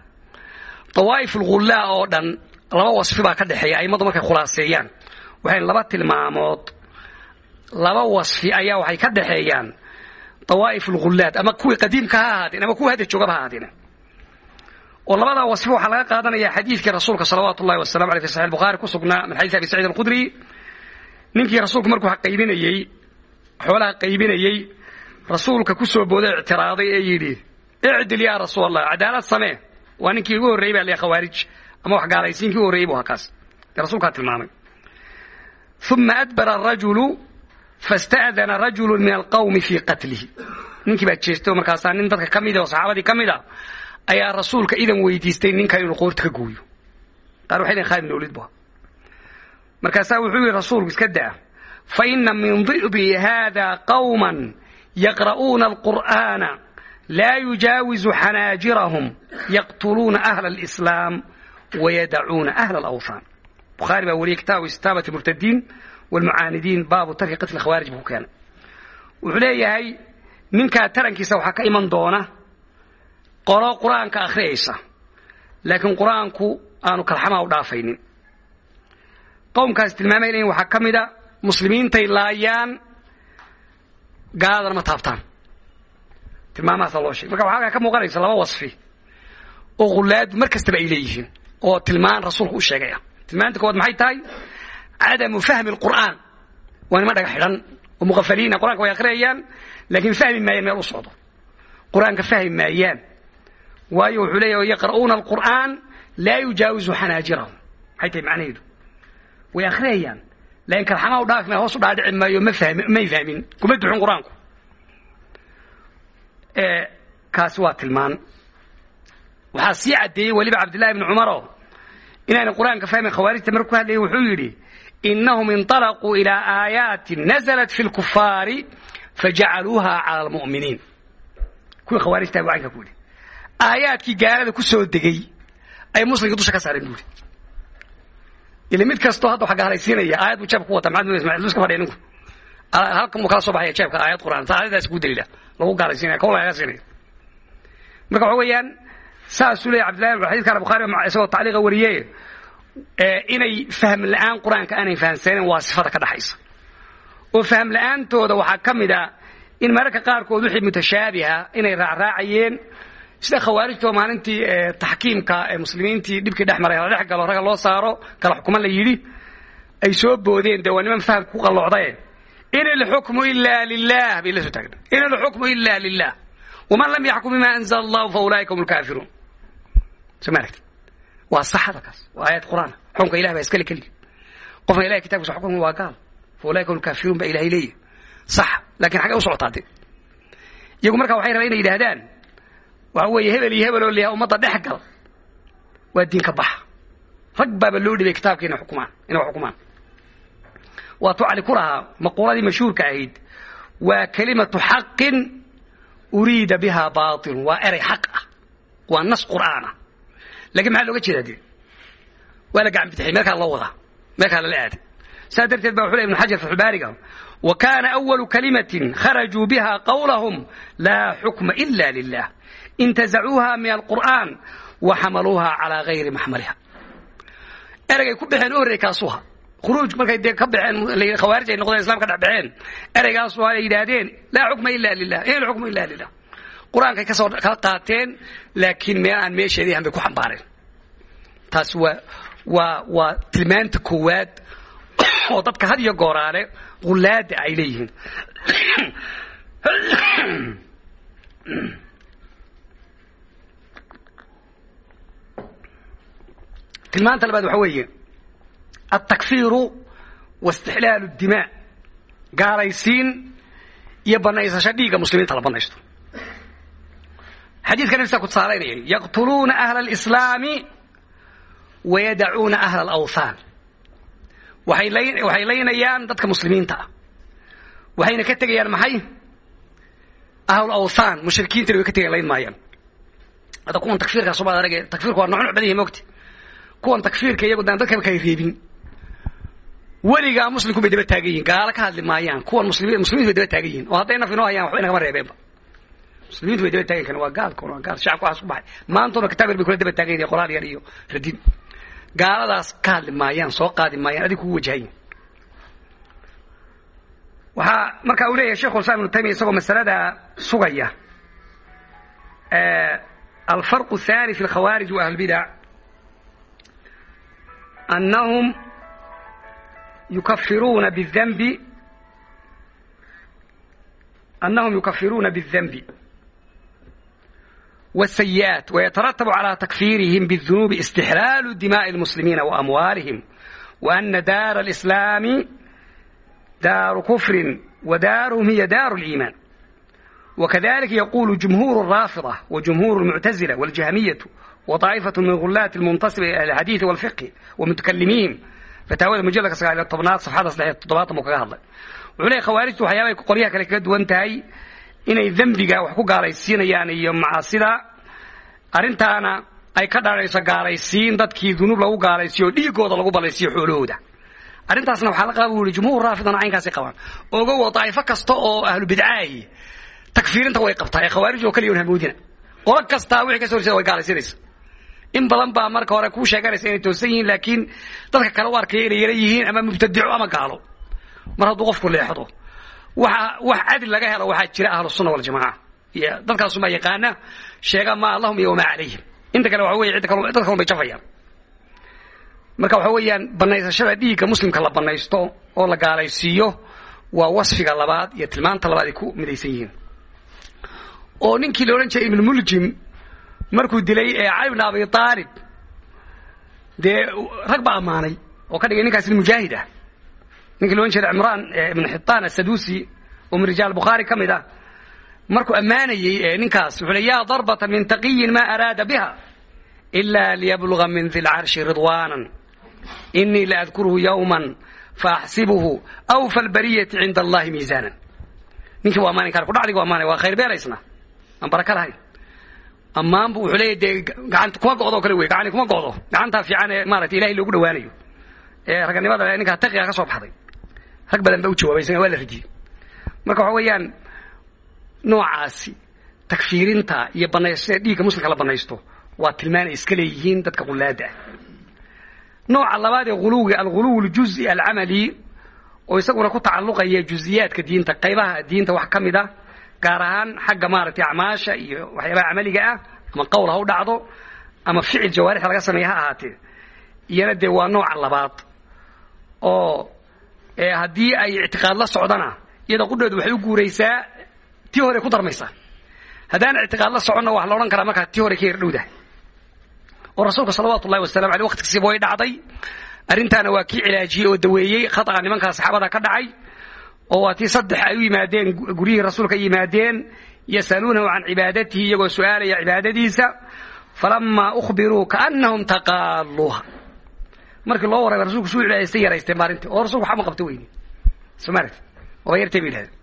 [SPEAKER 1] Dawaa'if ulghullaa oo dhan laba wasfi baa ka dhexeeya aimadu markay khulaaseeyaan. Waxay laba tilmaamood laba wasfi ayaa waxay ka dhexeeyaan dawaa'if ulghullaad ama kuwii qadiimka ha ahaadeen ama kuwii hadda joogaba ha ahaadeen oo labadaa wasfi waxaa laga qaadanaya xadiidkii rasuulka salawaatu ullahi wasalamu aleyh fi saxi bukhari ku sugnaa min xadiis abi saciid alqudri? Ninkii rasuulku markuu qaybinayey xoolaha qaybinayey rasuulka ku soo booday ictiraaday ee yidhi icdil yaa rasuul allah cadaalad samee waa ninkii ugu horreeyey baa le khawaarij ama wax gaalaysiinkii u horreeyey bu ahaa kaas rasuulkaa tilmaamay. Uma adbara arajulu fasta'dana rajulu min alqawmi fii qatlihi. Ninkii baa jeestay oo markaasaa nin dadka ka mida oo saxaabadii ka mid a ayaa rasuulka idan weydiistay ninkan inuu qoorta ka gooyo qaar waxay lehin khalid ibn waliid bu markaasaa wuxuu yidhi rasuulku iska daa ina min di'bi hada qawman yaqra'uuna alqur'aana laa yujaawizu xanaajirahum yaqtuluuna ahla alislaam wayadacuuna ahla alawthaan bukhaari baa wariyey kitaabu istitaabati murtadiin walmucaanidiin baabu tarki qatli khawaarij buu keenay wuxuu leeyahay ninkaa tarankiisa waxaa ka iman doona qolo qur'aanka akhriyaysa laakiin qur'aanku aanu kalxamaa u dhaafaynin qowmkaas tilmaamay leeyihiin waxaa ka mida muslimiintay laayaan gaaladana ma taabtaan. Tilmaamahaasa loo sheegay. Marka waxaa ka muuqanaysa laba wasfi. Oo khulaadu mar kastaba ay leeyihiin oo tilmaan rasuulku u sheegay ah. Tilmaanta koowaad maxay tahay? Cadamu fahmi alqur'aan. Waa niman dhaga xidhan oo muqafaliina qur'aanka way akhriyayaan laakiin fahmi maayaan meel u socdo. Qur'aanka fahmi maayaan waayo wuxuu leeyahy yaqra'uuna alqur'aan laa yujaawizu xanaajirahum. Maxay tahay macnaheedu? Way akhriyayaan laakiin kalxamaa u dhaafi maayo hoos u dhaadhici maayo ma fahmi may fahmin kuma duxin qur-aanku kaasi waa tilmaan waxaa sii caddeeyey weliba cabdillahi ibni cumaro inaana qur-aanka fahmin khawaarijta markuu ka hadlayay wuxuu yidhi inahum inطalaquu ilaa aayaatin naزlat fi اlkufaari fajacaluuha cala almu'miniin kuwii khawaarijtaa buu caynka ku yidhi aayaadkii gaalada ku soo degey ay muslimka dusha ka saareen buu yidhi ila mid kastoo hadda waxa gaalaysiinaya aayad buu jeebka ku wata maxamed ismail iska fadhiya ninku. Halkan buu kala soo baxaya jeebka aayad qur'aan. Aayadaas ku daliila. Lagu gaalaysiinaya kow lagaga siinaya. Marka waxa weeyaan saasuu leeyahy cabdillahi xadiiskana bukhaari isagoo tacliiqa wariye inay fahm la'aan qur'aanka aanay fahamsanen waa sifada ka dhaxaysa. Oo fahm la'aantooda waxaa ka mid a in mararka qaarkood wixii mutashaabiha inay raacraacayeen sida khawaarijtoo maalintii taxkiimka muslimiintii dhibkii dhex maray la dhex galo ragga loo saaro kala xukuman la yidhi ay soo boodeen. Dee waa niman fahamka ku qallocdae in alxukmu ila lilah bay la soo taagna in alxukmu ila lilah waman lam yaxkum bima anzala allahu fa ulaa'ika hum lkaafiruun soo ma aragtid? Waa sax hadalkaas waa aayad qur'aan. Xukunka ilah baa iskale keligii qofna ilahay kitabkiisa xukunka waa gaal. Fa ulaa'ika hum lkaafiruun baa ilahay leeyahy sax laakiin xaggay u socotaa dee iyagu markaa waxay rabaan inay yidhaahdaan waxa weeye hebel iyo hebel oo layahay ummadda dhex gal waa diinka baxa. Rag baaba loo dhibay kitaabka inay xukumaan inay xukumaan. Waatuu cali ku lahaa maquuladii mashhuurka ahayd waa kelimatu xaqin uriida biha baatilun. Waa erey xaq ah. Waa nas qur'aana lakiin maxaa looga jeedaa dee? Waa la gacan bidixiyay meelkaa loo wadaa meelkaa lala aaday. Saas darteed ba wuxuu ley ibnu xajar fatxulbaariga wa kana awalu kalimatin kharajuu biha qawlahum laa xukma ila lilah intazacuuha min alqur'aan wa xamaluuha calaa gayri maxmaliha ereygay ku baxeen u horrey kaasuha khuruuj markay dee ka baxeen khawaarij ay noqdeen islam dhex baxeen ereygaasu ay yidhaahdeen laa xukma ila lilah in alxukmu ila lilah qur'aankay ka soo kala qaateen laakiin meel aan meesheedii bay ku xambaareen. Taas waa waa waa tilmaanta koowaad oo dadka had iyo gooraale qulaada ay leeyihiin tilmaanta labaad waxa weeye altakfiiru waistixlaalu اdimaa gaalaysiin iyo banaysasho dhiigga muslimiinta la banaysto xadiidka nafsa ku tusaalaynaya yaqtuluuna ahla اlislaami wayadacuuna ahla alawthaan. Waxay laynayaan dadka muslimiinta ah waxayna ka tegayaan maxay? Ahlu awthaan mushrikiintana way ka tegayan layn maayaan. Hadda kuwan takfiirkaas ubaad arage takfiirku waa nocnuc badan yahay mogti kuwan takfiirka iyagu dan dadkaba kala reebin weligaa muslimku bay daba taagan yihiin gaalo ka hadli maayaan kuwan muslimiin muslimiintu bay daba taagan yihiin oo hadday naf hayaan waxba inagama reebeenba. Muslimiintu bay daba taagan karaan waa gaalkan waa gaal shacabku waxaas ku baxay. Maantuna kitaab yar bay kula daba taagan yihiin qoraal yar iyo radin. Gaaladaas ka hadli maayaan soo qaadi maayaan adig kugu wajahayn. Waxaa marka uu leeyahay sheikhul islam ibnu taymiya isagoo masalada sugaya alfarqu thani fi lkhawaarij wa ahlbidac أنهم يكفرون بالذنب أنهم يكفرون بالذنب والسيئات ويترتب على تكفيرهم بالذنوب استحلال دماء المسلمين وأموالهم وأن دار الإسلام دار كفر ودارهم هي دار الإيمان وكذلك يقول جمهور الرافضة وجمهور المعتزلة والجهمية وطائفة من غلاة المنتصب إلى الحديث والفقه ومتكلميهم فتاوى مجلد سقال الطبنات صفحة صحيح التضباط مكاهضة وعليه خوارجت وحيابي قريها كلا كد وانتهي inay dembiga wax ku gaalaysiinayaan iyo macaasida arrintaana ay ka dharayso gaalaysiin dadkii dunuub lagu gaalaysiiyo dhiigooda lagu balaysiiyo xoolahooda arrintaasna waxaa la qaba bu yihi jumhuur raafidana caynkaasay qabaan ogow daa'ifo kasta oo ahlu bidcaahi takfiirinta way qabtaa ee khawaarij oo kaliya un hamoodina qolo kastaa wixii ka soo horjeeda way gaalaysiinaysa in badan baa marka hore kuu sheeganaysa inay toosan yihiin laakiin dadka kale u arkaya inay yara yihiin ama mubtadico ama gaalo. Mar hadduu qofku leexdo waxa wax cadil laga helo waxaa jira ahlu sunna waljamaca dadkaasumaa yaqaana sheega ma allahum iyo wamaa calayhim. Inta kale cidda kal dad kalun bay jafayaan. Marka waxa weeyaan banaysashada dhiigga muslimka la banaysto oo la gaalaysiiyo waa wasfiga labaad iyo tilmaanta labaad ay ku midaysan yihiin. Oo ninkii la odhan jiray ibnumuljim markuu dilay cali bn abi aalib dee rag baa ammaanay oo ka dhigay ninkaas nin mujaahid ah. Ninkii loodhan jiray cimraan ibnu xitaan asaduusi oo min rijaal bukhaari ka mid ah. Markuu ammaanayey ninkaas wuxuu le yaa darbata min taqiyin ma araada biha ila liyabluga min di lcarshi ridwanan inii la adkuruhu yowman faaxsibuhu awfa albariyati cinda allahi miisaanan ninkii waa ammaani kara kudhacdiga waa ammaanay. Waa khayr beelaysna aan baraka lahayn ammaanbu wuxuu leeyahy dee gacanta kuma go'do kale wey gacani kuma go'do. Gacantaa fiican ee maaragtay ilahay loogu dhawaanayo. Ee raganimada ninkaa taqiga ka soo baxday. Rag badan baa u jawaabay isaga waa la radiyey marka waxa weeyaan noocaasi takfiirinta iyo banaystada dhiigga muslimka la banaysto waa tilmaan ay iska leeyihiin dadka qulaada ah. Nooca labaad ee ghuluwiga alghuluw aljuzi alcamali oo isaguna ku tacalluqaya juziyaadka diinta qaybaha diinta wax ka mid a gaar ahaan xagga maaragtay acmaasha iyo waxyaabaha camaliga ah ama qowl ha u dhacdo ama ficil jawaarixda laga sameeya ha ahaatee iyana dee waa nooca labaad oo haddii ay ictiqaad la socdana iyada qudheedu waxay u guuraysaa tii hore ku darmaysaa. Haddaan ictiqaad la soconna waxa la odhan karaa markaa tii hore ka yar dhowdahay oo rasuulka salawaatu ullahi wasalamu aleyh waqtigiisiba way dhacday arrintaana waa kii cilaajiyey oo daweeyey khata'a nimankaa saxaabada ka dhacay oo waa tii saddex ay u yimaadeen guryihii rasuulka yimaadeen yasaluunahu can cibaadatihi iyagoo su'aalaya cibaadadiisa falamaa ukhbiruu kaannahum taqaaluuha. Markii loo warramay rasulku suu cibaadaystay yaraysteen maarintii oo rasulku waxba ma qabto weyni. Somalit waa yartay bay yidhahdeen.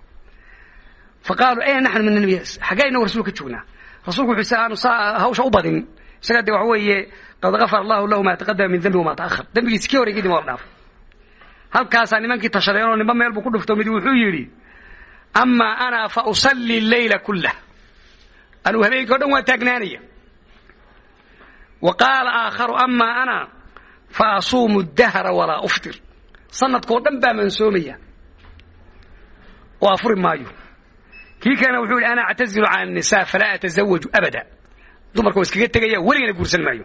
[SPEAKER 1] Faqaaluu ayna naxnu min nabiy xaggee inagu rasuulka joognaa? Rasuulku wuxuu se aanu saa hawsha u badin. Isaga de waxa weeye qad gafara allahu lahu maa taqadama min dambi wamaa ta'ahar dembigiisi kii horey kadib waa la dhaafay halkaasaa nimankii tashadeen oo nimba meel buu ku dhufto mid wuxuu yidhi amaa ana fa usalli leyla kullah. Anuu habeenkii o dhan waa taagnaanaya. Wa qaala aakharu amaa ana fa asuumu dahra walaa uftir. Sanadkao dhan baa mansoomaya oo afuri maayo. Kii kalena wuxuu yidhi ana actazilu can annisaa falaa atazawaju abada. Dumarka waa iskaga tegaya weligana guursan maayo.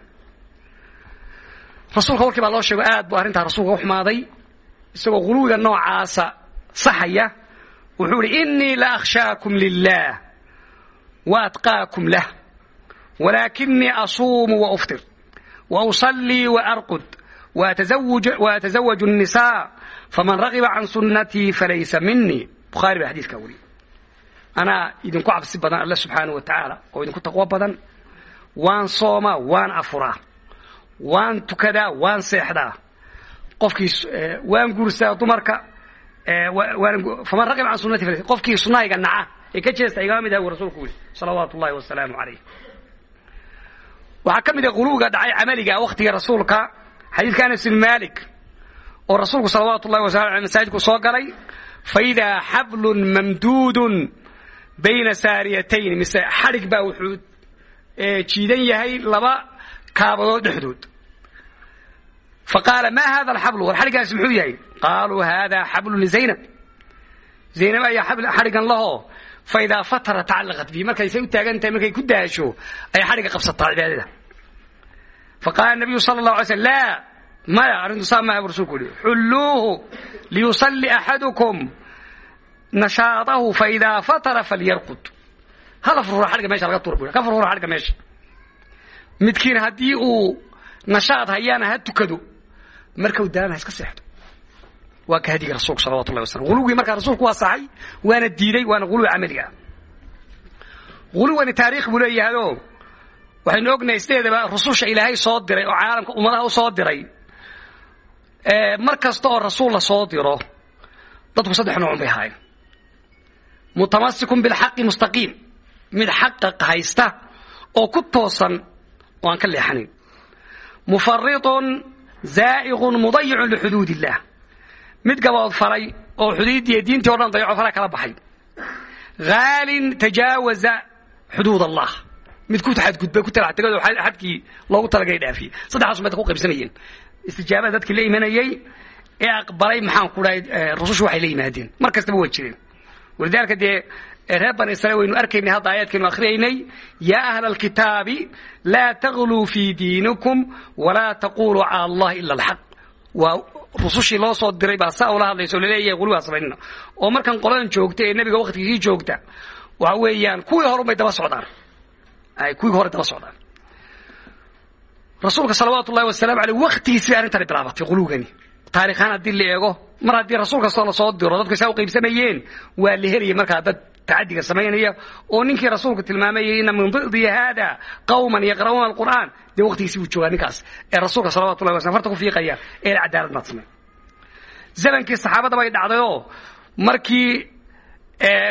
[SPEAKER 1] Rasuulka warkii baa loo sheego aad buu arrintaa rasuulka u xumaaday isagoo guluwiga noocaasa saxaya wuxuu ihi inii la akhshaakum lilah wa atqaakum lah walaakinii asuumu wa uftir wa usallii wa arqud waatazawaju الnisaa faman ragiba can sunnatii falaysa minii bukhaari baa xadiiskaa weriye anaa idinku cabsi badan alle subxaanaه wa tacaala oo idinku taqwo badan waan soomaa waan afuraa waan tukadaa waan seexdaa qofkii waan guursaa dumarka faman raqiba can sunati qofkii sunahayga naca ee ka jeesta igama mid ah uu rasuulku yidhi salawaatu ullahi wasalaamu calayh. Waxaa ka mid ah guluwiga dhacay camaliga waktigii rasuulka xadiidka anas bin malik oo rasuulku salawaatu ullahi wasalam aleh masaajidku soo galay faidaa xablun mamduudun bayna saariyatayn. Mise xadhig baa wuxuu jiidan yahay laba kaabadood dhexdood faqaala ma hada alxablu war xadhiggaasi muxuu yahay qaaluu hada xablu lizaynab zaynab ayaa xadhigan lahoo faidaa fatara tacallaqat bihi markaysay u taagan tahay markay ku daasho ayay xadhigga qabsataa cibaadada faqaala nabiyu sala allahu alay slm laa maya arrintu saa maaha bu rasulku yihi xulluuhu liyusalli axadukum nashaadahu faidaa fatara falyarqud hala furfura xadhigga meesha laga tuura bu ka furfura xadhigga meesha midkiin haddii uu nashaad hayaana ha tukado markau daana ha iska seexdo. Waa ka hadiga rasuulku salawatu llahi wasalam guluwgii markaa rasuulku waa saxay waana diiday waana guluwi camaliga. Guluwani taariikh buu leeyahayoo waxaynu ognahay sideedaba rususha ilaahay soo diray oo caalamka ummadaha soo diray. Mar kasta oo rasuul la soo diro dadku saddex noocun bay ahaayeen. Mutamasikun bilxaqi mustaqiim. Mid xaqa haysta oo ku toosan oo aan ka leexanayn mufaridun zaa'iqun mudayicun lixuduud illah mid gabood falay oo xuduudiiyo diintii o dhan dayaco fala kala baxay haalin tajaawaza xuduud allah mid ku xadgudbay ku talax tegay oo xadkii loogu talagay dhaafiyey saddexdaas bay ku qaybsamayeen istijaabada dadkii la imanayey ee aqbalay maxaan ku dhahay rusushu waxay la yimaadeen mar kastaba waa jireen walidaalika dee reer bani israiil waynu arkaynay hadda aayaadkaynu akhriyaynay yaa ahla alkitaabi laa tagluu fii diinikum walaa taquluu cala allahi ila alxaq waa rusushii loo soo diray baa saa ula hadlaysa oo la leeyahay gulugaa samaynina oo markan qoladan joogta ee nebiga waktigiisii joogta waxa weeyaan kuwii hore bay daba socdaan. Kuwii hore daba socdaan. Rasuulka salawaatu ullahi wasalaamu aleyh waktigiisi bay arrintani bilaabatay guluugani taarikhaan haddii la eego mar haddii rasuul kastoo la soo diro dadku saa u qaybsamayeen waa la helaya markaa dad tacadiga samaynaya oo ninkii rasuulku tilmaamayay ina min didi haada qawman yaqra'uuna alqur'aan dee waqtigiisi buu joogaa ninkaas ee rasuulka salawatullahi waslam farta ku fiiqaya ee cadaalad maad samay zamankii saxaabada bay dhacdayoo markii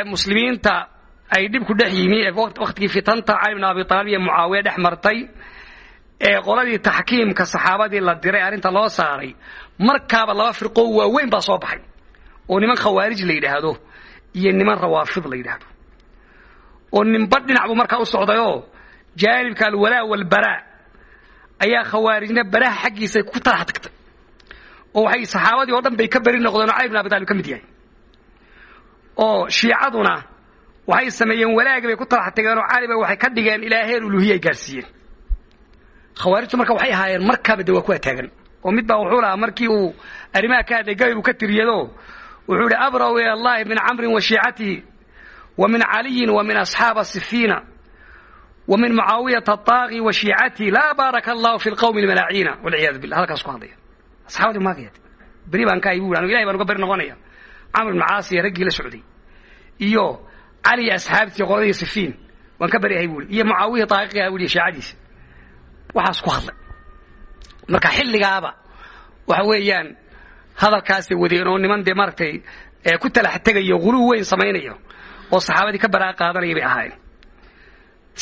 [SPEAKER 1] muslimiinta ay dhibku dhex yimi waqtigii fitanta cali bin abi taalib iyo mucaawiya dhex martay ee qoladii taxkiimka saxaabadii la diray arrinta loo saaray markaaba laba firqoo waaweyn baa soo baxay oo niman khawaarij la yidhaahdo iyo niman rawaafid la yidhaahdo. Oo ninba dhinac buu markaa u socdayoo jaanibka alwalaa walbaraa ayaa khawaarijna baraha xaggiisa ku talax tagtay. Oo waxay saxaabadii oo dhan bay ka beri noqdeen oo cali bin abi taalib ka mid yahay. Oo shiicaduna waxay sameeyeen walaagi bay ku talax tageen oo caliba waxay ka dhigeen ilaa heer uluhiya ay gaarsiiyeen. Khawaarijtu marka waxay ahaayeen markaaba de waa kuwa taagan. Oo mid baa wuxuu lahaa markii uu arrimaha ka hadlay gayru ka tiriyado wuxuu ihi abraw ila allahi min camrin wa shiicatihi wa min caliyin wa min asxaaba sifiina wa min mucaawiyata ataaqi wa shiicatihi laa baaraka allahu fi lqawmi lmalaaciina walciyaadu billah halkaas ku hadlaya. Asxaabadii maagayad beri baan ka anigu ilahay baan uga beri noqonaya. Camr ibn caas iyo raggii la socday iyo cali iyo asxaabtii qoladii sifiin waan ka beriahay buui iyo mucaawiya taaqiqiha buui shiicadiisa. Waxaas ku hadlay. Marka xilligaaba waxa weeyaan hadalkaasay wadeen oo niman dee maaragtay ku talax tegayo huluw weyn samaynayo oo saxaabadii ka baraa qaadanaya bay ahaayeen.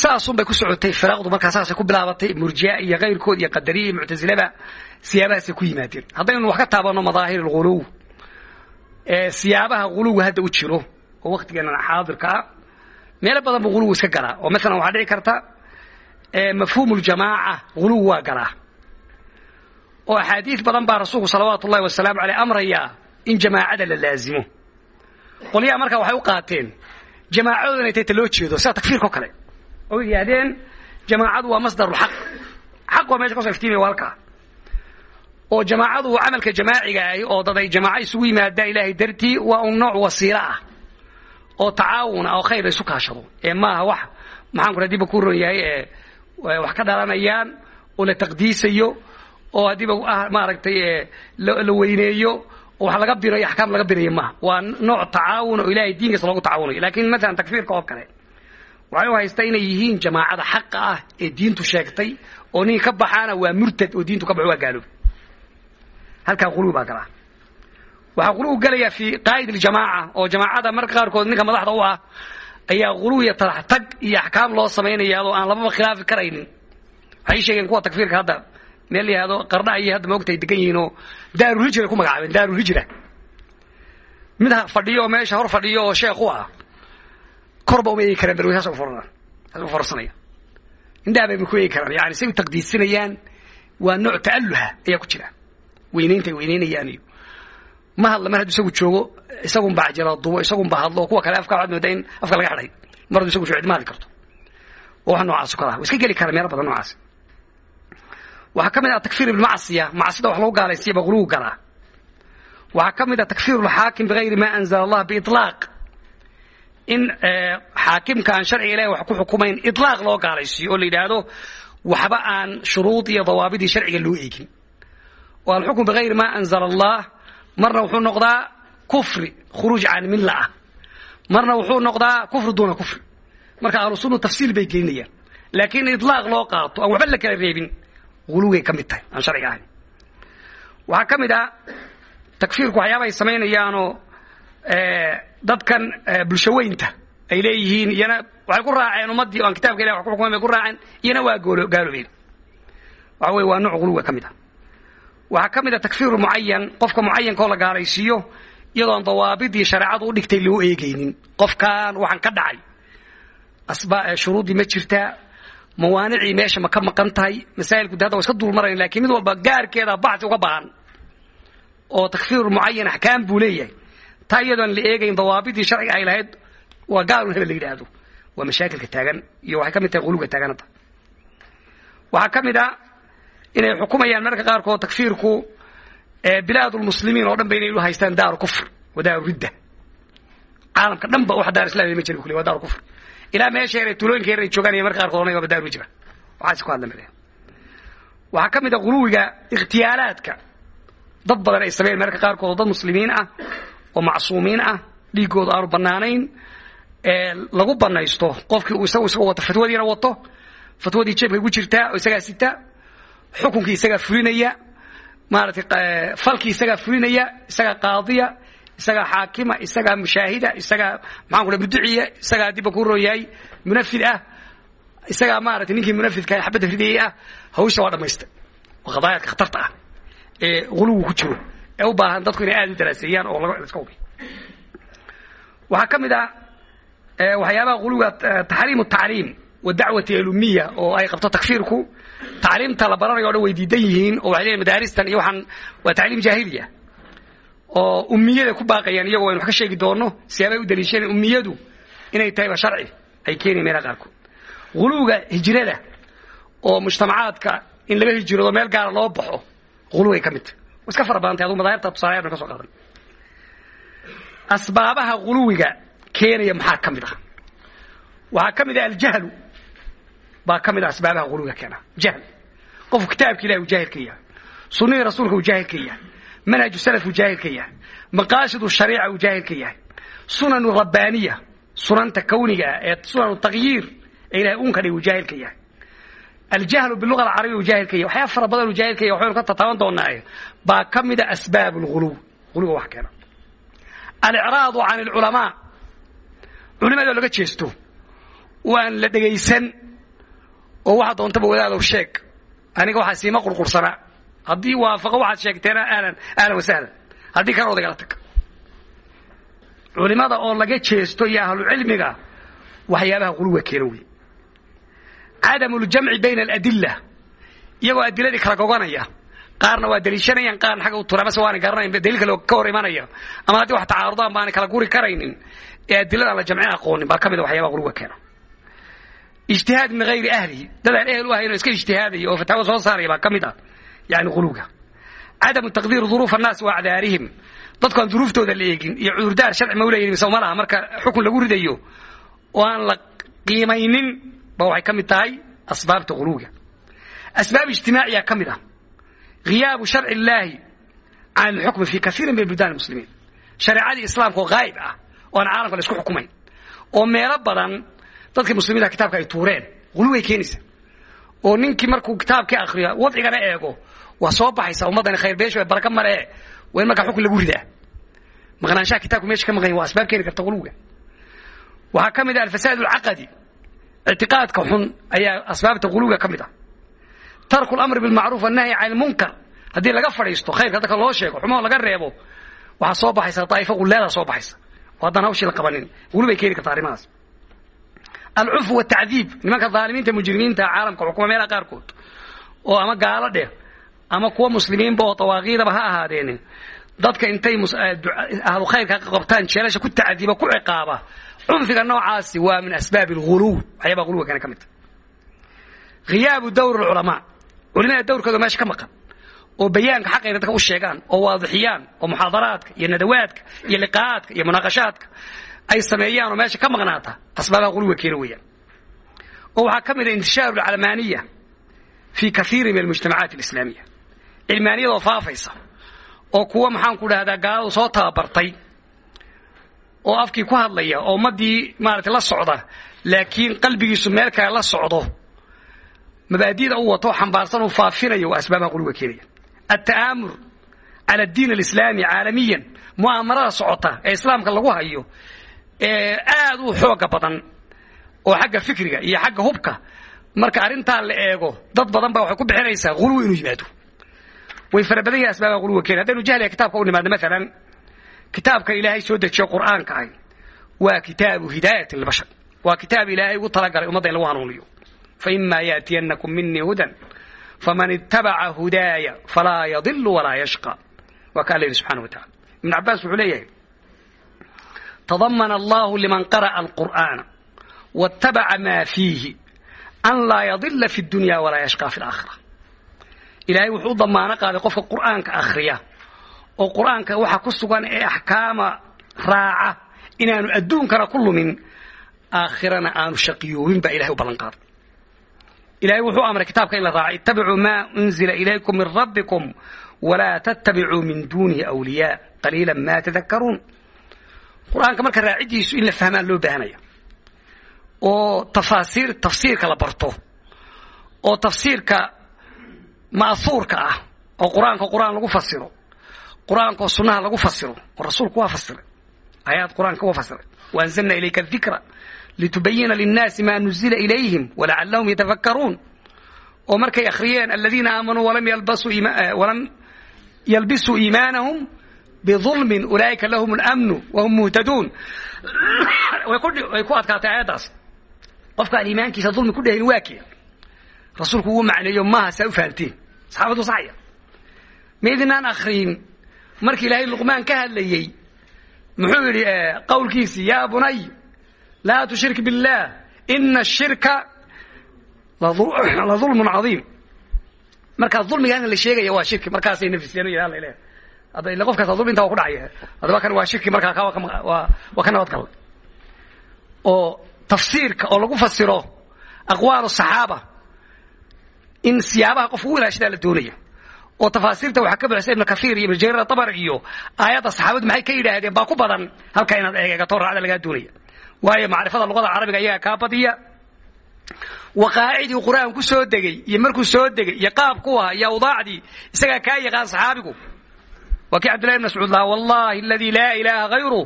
[SPEAKER 1] Saasunbay ku socotay firaaqdu markaa saasay ku bilaabatay murjia iyo kayrkood iyo qadariya iyo muctasilaba siyaabahaasay ku yimaadeen. Haddaynu wax ka taabanno madaahir alghuluw siyaabaha huluwga hadda u jiro oo waktigeenan xaadirka ah meelo badan buu huluw iska galaa. Oo maalan waxaa dhici karta mafhuum ljamaaca huluw waa galaa oo axaadiid badan baa rasuulku salawaatu ullahi wasalaamu aleyh amrayaa in jamaacada la laazimo. Qolyaha markaa waxay u qaateen jamaacadooda inay tahay ta loo jeedo sida takfiirka o kale. Oo yidhaahdeen jamaacadu waa masdarulxaq xaq. Waa meesha ka soo iftiimaya waa halkaa oo jamaacadu camalka jamaaciga ahi oo dad ay jamaaco isugu yimaadaan ilaahay dartii waa un nooc wasiilo ah. Oo tacaawun ah oo khayr la isu kaashado. Ee maaha wax maxaan ku hadiiba ku ron yahay ee wax ka dhalanayaan oo la taqdiisayo oo haddiiba ah maaragtay la weyneeyo wax laga birayo axkaam laga birayo maaha. Waa nooc tacaawun oo ilahay diinkiisa loogu tacaawunayo laakiin maalan takfiirka oo kale waxay u haystaa inay yihiin jamaacada xaqa ah ee diintu sheegtay oo ninka ka baxaana waa murtad oo diintu ka baxo waa gaaloob halkaa quluwi baa galaa. Waxaa quluwi galaya fi qaa'id aljamaaca oo jamaacada marka qaarkood ninka madaxda u ah ayaa quluwiya talax tag iyo axkaam loo samaynaya adoo aan lababa khilaafi karaynin. Waxay sheegeen kuwa takfiirka hadda meel la yihahdo qardha ayay hadda maogtahay degan yihiin oo daarulhijra ku magacaabeen daarulhijra mid fadhiyo oo meesha hor fadhiyo oo sheekh u ah korba uma eegi karaan bal saas u forsanaya indhaha bay ku eegi karaan yani say u taqdiisinayaan waa nooc ta'alluha ayaa ku jira. Weynaynta ay weynaynayaan iyo. Ma hadla mar hadduu isagu joogo isagun baa jira dubo isagun baa hadlo oo kuwa kale afka waxaad moodaa in afka laga xidhay mar hadduu isagu joogo cid ma hadli karto. Oo wax noocaas o kale ah wa iska geli kara meelo badan noocaas waxaa ka mid ah takfir bilmacsiya macsida wax lagu gaalaysiya baqulugu galaa waxaa ka mid ah takfiru lxaakim bigayri maa anzala allah biilaaq in eh, xaakimka aan sharciga ilahi wax ku xukumayn ilaaq loo gaalaysiyo oo la yidhaahdo waxba aan shuruud iyo dawaabidii sharciga loo egin oo alxukmu bigayri maa anzala allah marna wuxuu noqdaa kufri khuruuj can milla ah. Marna wuxuu noqdaa kufri duuna kufri. Marka ahlusunnu tafsiil bay gelinayaan. Laakiin in ilaaq loo qaato aan waxba la kala reebin guluway ka mid tahay aan sharciga ahayn waxaa ka mid ah takfiirku waxyaabahay samaynayaanoo dadkan bulshaweynta ay leeyihiin iyana waxay ku raaceen ummaddii o aan kitabka ilah wax ku xukumayn bay ku raaceen iyana waa gaaloobeen waxa weye waa nooc guluwa ka mid ah. Waxaa ka mid ah takfiiru mucayan qofka mucayanka oo la gaalaysiiyo iyadoon dawaabidii shareecadu u dhigtay loo eegaynin. Qofkan waxaan ka dhacay asba shuruuddii ma jirtaa mawaanicii meesha ma ka maqan tahay? Masaa'ilku de hadda wa iska dulmarayn laakiin mid walba gaarkeeda baxsi uga baahan. Oo takfiiru mucayan axkaam buu leeyahay. Taa iyadoon la eegayn dawaabidii sharciga ay lahayd waa gaalun hebel la yidhaahdo. Waa mashaakilka taagan iyo waxay ka mid tahay quluga taagan hadda waxaa ka mid a inay xukumayaan mararka qaarkood takfiirku bilaadulmuslimiin oo dhan ba inay u haystaan daaru kufr wa daaru ridda. Caalamka dhan ba wax daar islamia ma jira kule waa daaru kufr ilaa yar ay joogaan marka qaarkood daaru hijra waxaasi ku hadla male waxaa ka mid a guluwiga ikhtiyaalaadka. Dad badan ay sameeyeen mararka qaarkood oo dad muslimiin ah oo macsuumiin ah dhiiggooda aanu bannaanayn lagu banaysto qofkii uu isagu isaga wato fatwadiina wato fatwadii jeebkay ku jirtaa oo isagaa sita xukunkii isagaa fulinaya maaratay falkii isagaa fulinaya isagaa qaadiya isagaa xaakima isagaa mushaahida isagaa maxaan ku muduciya isagaa dibba ku roon yahay munafid ah. Isagaa maaratay ninkii munafidka xabadda ridayay ah hawsha waa dhamaystay. Waa qadaayaadka khatarta ah ee huluwi ku jiro ee u baahan dadku inay aada u daraaseeyaan oo laska hubiyo waxaa ka mid ah waxyaabaha huluwiga taxriim tacliim wadacwati alumiya oo ay qabto takfiirku. Tacliimta la baranayo o dhan way diidan yihiin oo waxay leeyihiin madaaristan iyo waxaan waa tacliim jaahiliya oo ummiyada ku baaqayaan iyagoo aynu wax ka sheegi doono siyaabay u daliishanaen ummiyadu inay tahayba sharci ay keenayan meelaha qaarkood. Huluwiga hijrada oo mujtamacaadka in laga hijroodo meel gaara loo baxo huluway ka mid tahy wa iska fara badantay adugu madaahibta tusaalayaad ban ka soo qaadan. Asbaabaha huluwiga keenaya maxaa ka mid ah? Waxaa ka mid ah aljahlu baa ka mid ah asbaabaha huluwiga keena. Jahl. Qofku kitaabka ilahi uu jaahil ka yahay. Sunnihii rasuulka uu jaahil ka yahay manhaju salaf uu jaahil ka yahay maqaasidu shariica uu jaahil ka yahay sunanu rabbaaniya sunanta kawniga ah ee sunanu takyiir ee ilahay uunka dhig uu jaahil ka yahay. Aljahlu biluga alcarabiya uu jaahil ka yahay. Waxyaa fara badan uu jaahil ka yahay waxaynu ka tataaban doonaaye baa ka mid a asbaab lghuluw huluwiga wax keena. Alicraadu can alculamaa. Culimadoo laga jeesto waan la dhegaysan oo waxa doontaba wadaadow sheeg. Aniga waxaa siima qurqursanaa haddii waafaqo waxaad sheegteena ahlan ahlan wasahlan haddii kana odagala tag culimada oo laga jeesto iyo ahlucilmiga waxyaabaha huluwiga keena wey cadamu ljamci bayna aladila iyagoo adiladii kala goganaya qaarna waa daliishanayaan qaarna xagga u tura mase waana garanayn daliil kale ka hor imanaya ama haddii wax tacaarudaan baana kala guri karaynin ee adilada aan la jamcin aqoonin baa ka mid a waxyaabaha huluwiga keena ijtihaad min hayri ahlihi dadaan ehel u ahayn oo iska ijtihaadaya oo fataawo soo saaraya baa ka mid ah yani huluwiga cadamu taqdiir duruuf annaasi wa acdaarihim dadku aan duruuftooda la eegin iyo cudurdaar sharci ma uleeyihin mise uma laha. Marka xukun lagu ridayo oo aan la qiimaynin ba waxay ka mid tahay asbaabta huluwiga asbaab ijtimaaciya ka mid ah. غiyaabu sharci illaahi can alxukmi fi kaiirin min buldan muslimiin. Shareecadii islaamka oo haayib ah oo aan caalamka la isku xukumayn. Oo meelo badan dadka muslimiinta kitaabka ay tuureen huluway keenaysa. Oo ninkii markuu kitaabkii akriyo wadcigana eego waa soo baxaysa ummaddani khayr beesho baraka male waa in markaa xukun lagu ridaa. Maqnaanshaha kitabku meesha ka maqan waa asbaab keeni karta huluwiga waxaa ka mid ah alfasaad alcaqadi ictiqaadka xun ayaa asbaabta huluwiga ka mid ah. Tarku lamri bilmacruuf annahyi can ilmunkar haddii laga fadhiisto khayrka dadka loo sheego xumaho laga reebo waxaa soo baxaysa daa'ifo quleedaa soo baxaysa. Oo haddaan hawshii la qabanin. Weli bay keeni kartaa arrimahaas. Alcuf watacdiib nimanka dhaalimiinta mujrimiinta caalamka xukuma meelaha qaarkood oo ama gaalo dheh ama kuwa muslimiinba oo dawaaqiidaba ha ahaadeene dadka intay ahlu khayrka qabtaan jeelasha ku tacdiiba ku ciqaaba cunfiga noocaasi waa min asbaabi alghuluw waxyaabaa huluwiga kana ka mid. Ta hiyaabu dawr alculamaa culimada dawrkooda meesha ka maqan. Oo bayaanka xaqayna dadka u sheegaan oo waadixiyaan oo muxaadaraadka iyo nadawaadka iyo liqaa'aadka iyo munaaqashaadka ay sameeyaan oo meesha ka maqnaata asbaabaha huluwiga keena weeyaan. Oo waxaa ka mid a intishaaru alcalmaaniya fi kaiirin min almujtamacaat alislaamiya cilmaaniyadoo faafaysa. oo kuwa maxaan ku dhahdaa gaaladu soo tababartay oo afkii ku hadlaya oo ummaddii maaragtay la socda laakiin qalbigiisu meel kale la socdo mabaadida u wato xambaarsan uu faafinayo waa asbaabaha quluwiga keenaya alta'aamur cala addiin alislaami caalamiyan mu'aamarada socota ee islaamka lagu hayo ee aad u xooga badan oo xagga fikriga iyo xagga hubka marka arrintaa la eego dad badan baa waxay ku bixinaysaa huluwi inuu yimaado way fara badan yahay asbaabaha huluwiga keenaya haddaynu jahliga kitaabka u nimaadno maalan kitaabka ilaahay soo dejiyo qur'aanka ahi waa kitaabu hidaayatin libashar waa kitaab ilaahay ugu talagalay ummadda in lagu hanuuniyo faima yaatiyanakum minii hudan faman itabaca hudaaya falaa yadilu walaa yashqa waa ka alla yidhi subxana wa tacala ibnu cabaas wuxuu leeyahay tadamana allahu liman qara'a alqur'aana waاtabaca maa fiihi an laa yadila fi اdunya walaa yashqa fi اlaakhira ilaahay wuxuu u damaano qaaday qofka qur'aanka akhriya. Oo qur'aanka waxa ku sugan ee axkaama raaca inaanu adduunkana ku lumin aakhirana aanu shaqiyoobin baa ilahay u ballan qaaday. Ilahay wuxuu amray kitaabka in la raaco ittabicuu maa unzila ilaykum min rabbikum walaa tattabicuu min duunihi awliyaa qaliila ma tadakkaruun. Qur'aanka marka raacidiisu in la fahmaan loo baahanaya oo tafaasiir tafsiirka la barto. Oo tafsiirka ma'huurka ah oo qur'aanka qur'aan lagu fasiro qur'aanka oo sunnaha lagu fasiro oo rasuulku waa fasiray aayaad qur'aanka waa fasiray waanzalna ilayka adikra litubayina linnaasi ma nuzila ilayhim walacallahum yatafakkaruun. Oo markay akhriyeen aladiina aamanuu walam yalbisuu iimaanahum bidulmin ulaa'ika lahum اlamnu wahum muhtaduun way ku adkaatay aayaddaas. Qofka aan iimaankiisa dulmi ku dhehayn waa kee rasuulku wuu macneeyo maaha saa u fahanteen saxaabadu saxaya. Ma idinaan akhriyin markii ilaahay luqmaan ka hadlayey muxuu yidhi qowlkiisii yaa bunay laa tushrik biاllah ina ashirka la dulmun cadiim. Markaa dulmigaana la sheegaya waa shirki markaasay nafiseen yidhaha la leeyahay hadda ila qofkaas dulmi intaa waa ku dhacaya. Haddaba kan waa shirki markaa ka waa ka nabad gallay oo tafsiirka oo lagu fasiro aqwaalu saxaaba in siyaabaha qofku u ilaashadaa la doonaya oo tafaasiirta waxaa ka buxsa ibnu kahiir iyo ibnu jariir atabari iyo aayadda saxaabadu maxay ka yidhaahdeen baa ku badan halkaa inaad eegato raacda lagaa doonaya waayo macrifada luqada carabiga ayaga kaa badiya waqaacidii qur'aan ku soo degay iyo markuu soo degay iyo qaabku aha iyo awdaacdii isagaa kaa yaqaan saxaabigu waa kii cabdillahi ibn mascuud lahaa wallahi aladi laa ilaha hayru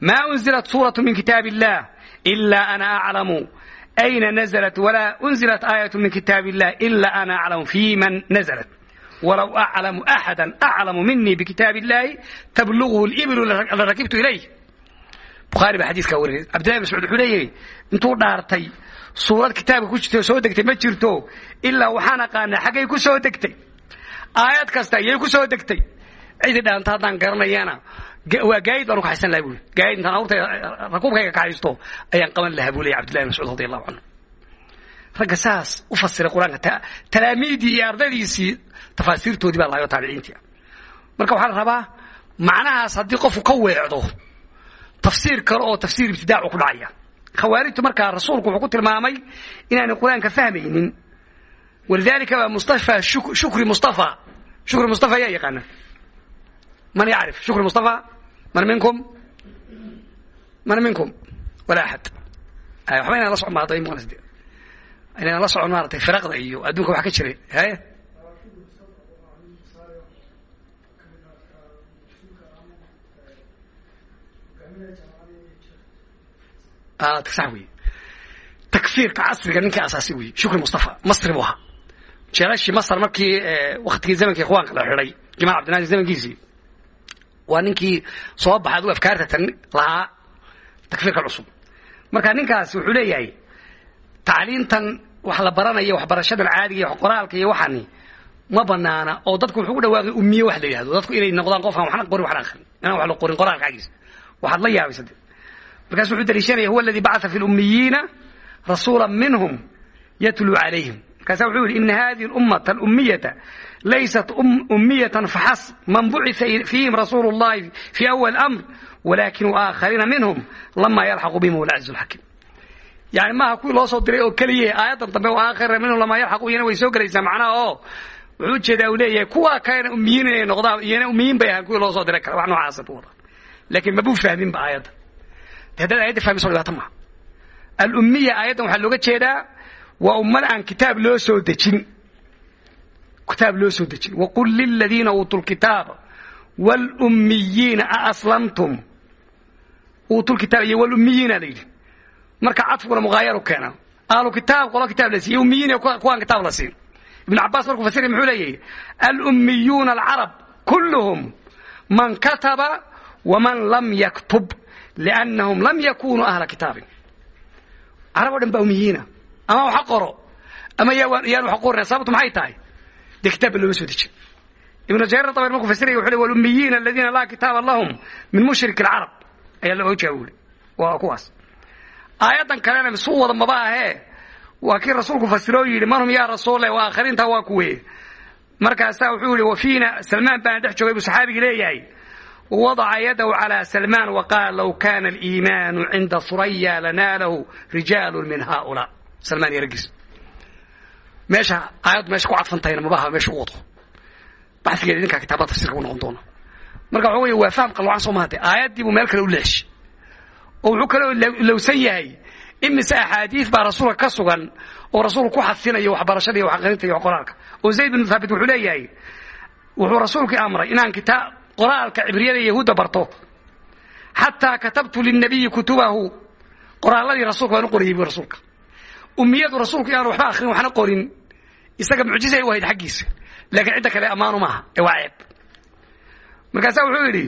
[SPEAKER 1] ma unzilat suuratu min kitaab illah ila ana aclamu ayna naزlat wla unzilat aayat min kitaab illah ila ana aclamu fi man naزlat walow aclamu axada aclamu minii bikitaab illahi tablughu libilu larakibtu ilayh bukhaari baa xadiiskaa wariyay cabdillahi mascuud wuxuu leeyahay intuu dhaartay suurad kitaabka ku jirtay oo soo degtay ma jirto ilaa waxaan aqaanaa xaggay ku soo degtay aayad kasta iyay ku soo degtay cidi dhaanta haddaan garanayana waa gaayid baan kaxaysan laha buli gaayid intaan awrta rakuubkayga kaxaysto ayaan qaban lahaa buu leeyahy abdillahi mascuud radi allahu canhu ragga saas u fasiray qur'aanka talaamiidii iyo ardaydiisii tafaasiirtoodii baa lahayo taabiciintii. Marka waxaa la rabaa macnahaas haddii qofku ka weecdo tafsiir kale oo tafsiir ibtidaacu ku dhacaya. Khawaarijtu markaa rasuulku wuxuu ku tilmaamay inaanay qur'aanka fahmaynin. Walidalika baa mustafa shukri mustafa. Shukri mustafa ayaa yaqaana man yacrif shukri mustafa man minkum man minkum walaa axad waxba inaan la socon ba hadda imuqanas de inaan la socon maaratay firaqda iyo adduunka wax ka jiray haye sax wey takfiirka casriga ninkii asaasi wey shukri mustafa masri buu ahaa jeelashii masr markii waktigii zamankii ikhwaanka la xidhay jamaal cabdinaasir zamankiisii waa ninkii soo baxaad u afkaarta tan lahaa takfiirka cusub. Marka ninkaas wuxuu leeyahay tacliintan wax la baranayo waxbarashadan caadiga iyo qoraalka iyo waxani ma banaana oo dadku wuxuu ku dhawaaqay umiye wax la yidhahdo dadku inay noqdaan qofkaan waxna qorin waxna akrin inaan wax la qorin qoraalka xaggiisa waxaad la yaabaysa de markaasu wuxuu daliishanaya huwa aladi bacatha fi lummiyiina rasuula minhum yatluu calayhim. Markaasa wuxuu yidhi ina hadihi اlummata alumiyata laysat umiyatan faxasb man bucitha fiihim rasuulu اllahi fi awal amr walakinuu aakhariina minhum lama yalxaqu bihim huwa alcaziz اlxakiim yani maaha kuwii loo soo diray oo keliya aayaddan dambe aakhirina minhum lamaa yalxaqu iyana way soo gelaysaa macnaha oo wuxuu u jeedaa uu leeyahay kuwa kalena umiyiin inay noqdaan iyana umiyiin bay ahaan kuwii loo soo diray kale wax noocaasa buu wadaa laakiin mabuu fahmin ba aayadda haddaad ayadda fahmiso dhibaato maaha alummiya aayaddan waxaa looga jeedaa waa ummad aan kitaab loo soo dejin kitaab loo soo dejin waqul liladiina uutuu lkitaaba wlummiyiina aaslamtum uutuu lkitaab iyo wlummiyiina la yidhi marka cadfiguna mughaayaru keena ahlu kitaab qolo kitaab la siiy ummiyiin kuwaan kitaab la siin ibn cabaas markuu fasiraya muxuu leeyahy alummiyuuna alcarab kulluhum man kataba waman lam yaktub liannahum lam yakunuu ahla kitaabin carab o dhan baa ummiyiina ama waxa qoro ama yaan wax qorina sababtu maxay tahay dee kitaabba looma soo dejin ibnu jarir dabr markuu fasiraya wuxuu le walummiyiina aladiina laa kitaaba lahum min mushrik alcarab ayaa la oojaa wuli waa kuwaas aayaddan kalena misu wada maba ahee waa kii rasuulku fasiroo yidhi man hum yaa rasuulle waa aakhiriintaa waa kuwe markaasaa wuxuu yihi wafiina salmaan baana dhex joogay buu saxaabigii leeyahay wadaca yadahu calى salmaan waqaal low kana aliimaanu cinda suraya lanaalahu rijaalu min haulaa salmaan iyo raggiis meesha aayaddu meesha ku cadfantahayna mabaha meesha u wado. Baxsigeeda idinkaa kitaabada tafsirka u noqon doona marka waxa weeye waa faham qaloocan soo mahade aayaddii buu meel kale u leexshay oo wuxuu kaloo lowsan yahay imise axaadiis baa rasuulka ka sugan oo rasuulku ku xadfinayo waxbarashada iyo waxaqrinta iyo qoraalka. Oo zayd bin thaabit wuxuu leeyahay wuxuu rasuulkii amray inaan kitaab qoraalka cibriyada yahuudda barto. Xataa katabtu linabiyi kutubahu. Qoraaladii rasuulka waan u qoriyey bu rasuulka. Ummiyadu rasuulku inaanu waxba akrin waxna qorin isaga mucjizay u ahayd xaggiisa laakiin cidda kale ammaanu maaha ee waa ceeb. Markaasaa wuxuu yidhi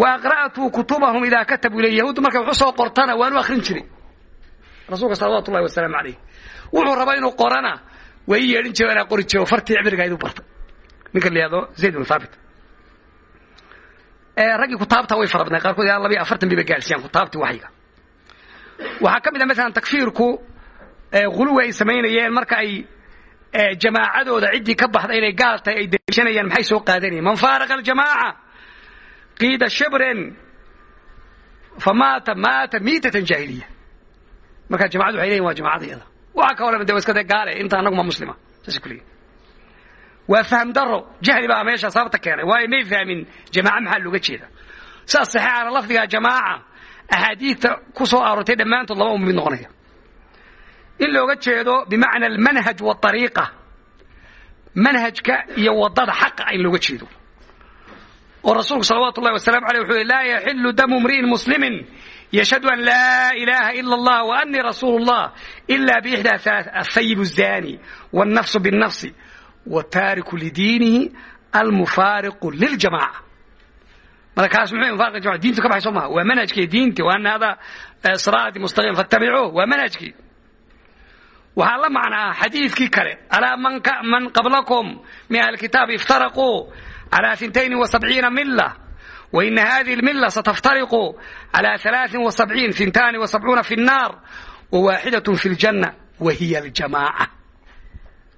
[SPEAKER 1] wa aqra'tu kutubahum idaa katabuu ilay yahuuddu markay waxu soo qortana waan u akrin jiray. Rasuulka salawatu ullahi wasalaamu calayh. Wuxuu rabaa inuu qorana waa ii yeedhin jiro inaa qori jiro fartii cibrigahayd u bartay. Ninka la yihahdo zayd bin thaabit. Raggii kutaabta way fara badnay qaarkood ilaa labiyo afartan bayba gaarsiiyaan kutaabtii waxyiga. Waxaa ka mid a masalan takfiirku huluwi ay samaynayeen marka ay jamaacadooda ciddii ka baxda inay gaal tahay ay daliishanayaan maxay soo qaadanayeen man faaraqa aljamaaca qiida shibren famaata maata miitatan jaahiliya. Marka jamacadu waxay leeyihiin waa jamacadayada waxa ka olama de wa iska dee gaale inta annaguma muslima. Saasay ku leeyihiin waa fahm daro jahli baa meesha sababta keenay waayo may fahmin jamaaca maxaa looga jeeda. Saas saxeexana lafdiga jamaaca axaadiidta ku soo aroortay dhammaantood laba uma mid noqonaya in looga jeedo bimacna almanhaj waariiqa manhajka iyo waddada xaqa in looga jeedo. Oo rasuulku salawatu llahi wasalam aleh wuxuu laa yaxilu damu mri'in muslimin yashhadu an laa ilaha ila allah waanii rasuulu llah ila biixdaa athayib zani wاnnafsu biاnnafsi wataariku lidiinihi almufaariqu liljamaca markaas muxuu diintu ka baxay soo waa manhajkii diinti wa ana eh, siraati mustaqiim fattabicuuh waa manhajkii waxaa la macnaa xadiidkii kale. Alaa man qablakum min ahlkitaab iftaraquu calaa intayn sabciina milla waina hadihi lmilla sataftariqu calaa alaain wsabciin intaani wsabcuuna fi nnaar wawaaxidatun fi ljanna wahiya aljamaaca.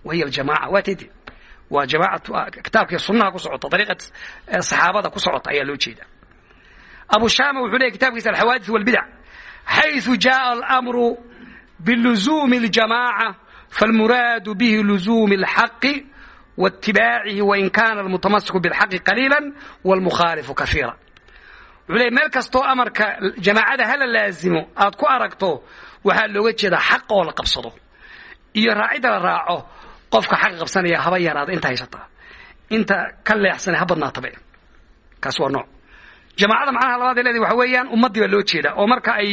[SPEAKER 1] Wahiya aljamaaca. Waa tidi. Waa jamaaca ah, kitaabka sunnaha ku socota dariiqa saxaabada ku socota ayaa loo jeeda abu shaama wuxuu leeyahy kitabkiisa alxawaadis walbidac xayu jaaa almru بلزوم الجماعة فالمراد به لزوم الحق واتباعه وإن كان المتمسك بالحق قليلا والمخالف كثيرا wuxuu meel kastoo amarka jamaacada hala laazimo aad ku aragto waxaa looga jeedaa xaq oo la qabsado iyo raacidda la raaco qofka xaqa qabsanaya haba yaraada inta haysataa inta ka leexsana ha badnaatabe kaas waa nooc jamaacada macnaha labaad ee leedahay waxa weeyaan ummaddii baa loo jeedaa oo marka ay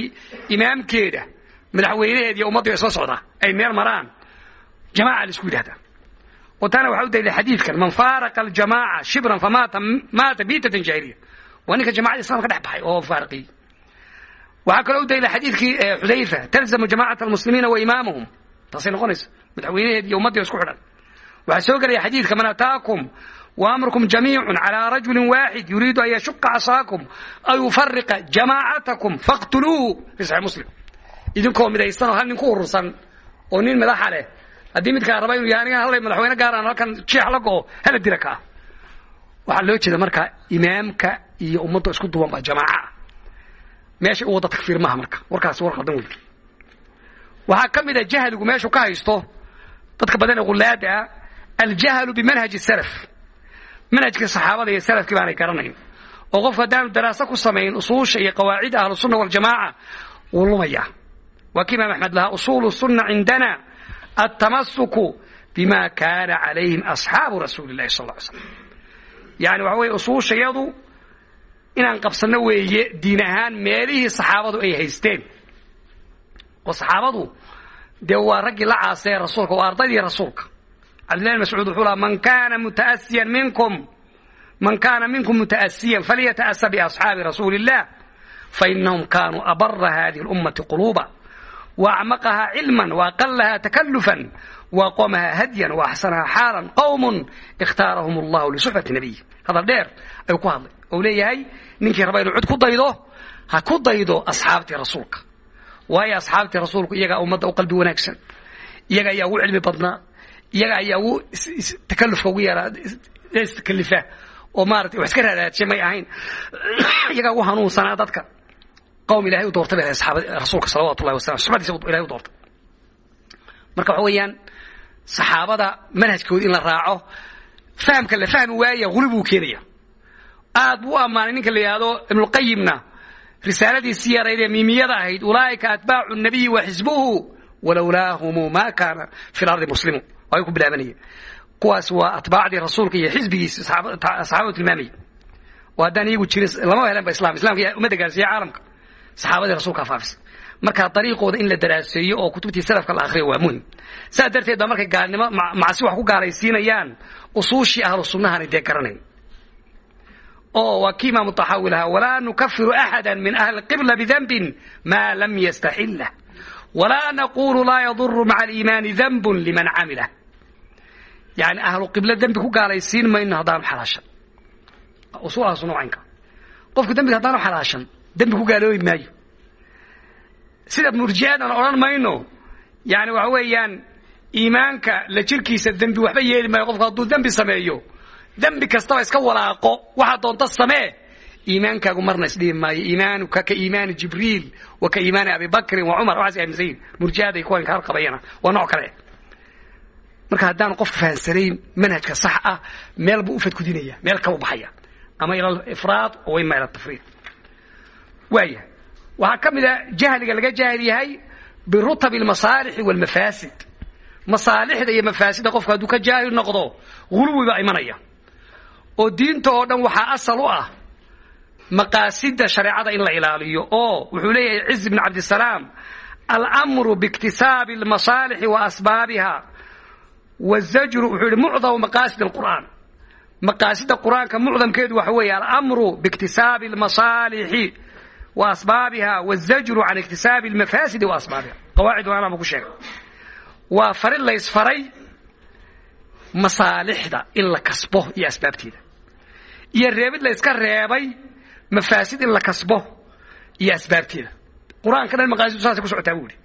[SPEAKER 1] imaamkeeda madaxweynaheed iyo ummaddii ay soo socdaa ay meel maraan jamaaca la isku yidhahdaa وتانا waxaa u daliilay xadiidkan man faaraqa aljamaaca shibran famaata maata biitatan jaahiliya waa ninka jamacada islamka dhex baxay oo faaraqiyey waxaa kaloo u daliilay xadiidkii xudayfa talzamu jamaacata almuslimiina wa imaamahum taasay noqonaysa madaxweynaheed iyo ummaddii isku xidhan waxaa soo gelaya xadiidka man ataakum وأمركم جميع على رجل واحد يريد أن يشق عصاكم أو يفرق جماعتكم فاقتلوه في صحيح مسلم idinkoo midaysan oo hal nin ku urursan oo nin madaxa leh. Haddii midkaa raba inuu yahay aniga hallay madaxweyne gaaraan halkan jeex la go'o hala dira kaa waxaa loo jeeda marka imaamka iyo ummadda isku duwan baa jamaaca. Ah meesha u wadda takfiir maha marka. Warkaasi war qaldan wey waxaa ka mid a jahligu meeshu ka haysto dadka badan ee gulaada ah aljahlu bimanhaji salaf. Manhajkii saxaabada iyo salafkii baanay garanayn. Oo qofku haddaanu daraaso ku samayn usuusha iyo qawaacidda ahlusunna waljamaaca wuu lumayaa waa ki imaam axmed lahaa usuulu sunna cindana altamasuku bima kaana calayhim asxaabu rasuuli illahi sal ly slam yani waxa weye usuushayadu inaan qabsanno weeye diin ahaan meelihii saxaabadu ay haysteen. Oo saxaabadu dee waa raggii la caasee rasuulka waa ardaydii rasuulka. Cabdillahi mascuud wuxuu lahaa man kana mutaasiyan minkum man kana minkum mutaasiyan falyata'asa biasxaabi rasuuli illah fainahum kanuu abara hadihi اlummati quluuba وأعمقها علما وأقلها تكلفا وأقومها هديا وأحسنها حالا قوم اختارهم الله لصحبة نبيه هذا دير أي كهضي أو ليهي نينكي ربا إنو عد كدايدو ها كدايدو أصحابتي رسولك وهي أصحابتي رسولك إيغا أمد أو قلبي ونكسن إيغا يأو علمي بدنا إيغا يأو تكلف كوية استكلفة ومارت وحسكرها لا تشمي أهين إيغا وهنو سنادتك qowm ilahay u doortay bay asxaab rasuulka salawatu llahi wasalam suxbadiisa ilahay u doortay. Marka waxa weeyaan saxaabada manhajkooda in la raaco fahamka la fahmi waaya huli buu keenaya. Aad buu ammaanay ninka la yidhaahdo ibnulqayimna risaaladiisii yarayd ee miimiyada ahayd ulaa'ika atbaacu nabiyi wa xisbuhu walowlaahumu ma kaana fi lardi muslimu ay ku bilaabanayeen kuwaas waa atbaacdii rasuulka iyo xisbigiisa saxaabadu tilmaamaya. Oo haddaan iyagu jirin lama helan ba islam islamka yaa ummadda gaarsiiya caalamka saxaabadii rasuulkaa faafisa marka dariiqooda in la daraaseeyo oo kutubtii salafka la akhriyo waa muhiim saa darteed baa markay gaalnimo macsi wax ku gaalaysiinayaan usuushii ahlu sunnahanay dee garanayn. Oo waa kii imaamu taxawi lahaa walaa nukafiru axada min ahli qibla bidanbin maa lam yastaxillah walaa naqulu laa yaduru maca aliimaani danbun liman camilah yani ahlu qiblo dembi ku gaalaysiin mayno haddaanu xalaashan. Usuul ahlu sunna caynka qofku dembiga haddaanu xalaashan dembi ku gaaloobi maayo. Sida murji'adan odhan mayno yani waxa weeyaan iimaanka la jirkiisa dembi waxba yeeli maayo qofku hadduu dembi sameeyo dembi kastaba iska walaaqo waxaa doonta samee iimaankaagu marna isdhibi maayo. Iimaanuka ka iimaani jibriil wa ka iimaani abi bakrin wa cumar waxaas aaminsan yihiin murji'aday kuwan kaar qabayana waa nooc kale. Marka haddaanu qofka fahansanayn manhajka sax ah meel buu u fadkudinaya meel kalu baxaya. Ama ila ifraad oo ima ila tafriid waaya waxaa ka jahliga laga jaahil yahay birutabi almasaalixi walmafaasid. Masaalixda iyo mafaasidda qofku hadduu ka jaahil noqdo huluwi baa imanaya. Oo diinta oo dhan waxaa asal u ah maqaasidda shareecada in la ilaaliyo. Oo wuxuu leeyahay ciz bn cabdisalaam almru biiktisaabi almasaalixi wa asbaabiha wazajru wuxuu yihi mucdamu maqaasid alqur'aan. Maqaasidda qur'aanka mucdamkeedu waxa weeye alamru biiktisaabi almasaalixi wa asbaabiha wazajru can iktisaabi almafaasidi wa asbaabiha qawaacid waana bu ku sheegay waa farin laysfaray masaalixda in la kasbo iyo asbaabteeda iyo reebid la yska reebay mafaasid in la kasbo iyo asbaabteeda qur'aanka dhan maqaasidu saasay ku socotaa buu ihi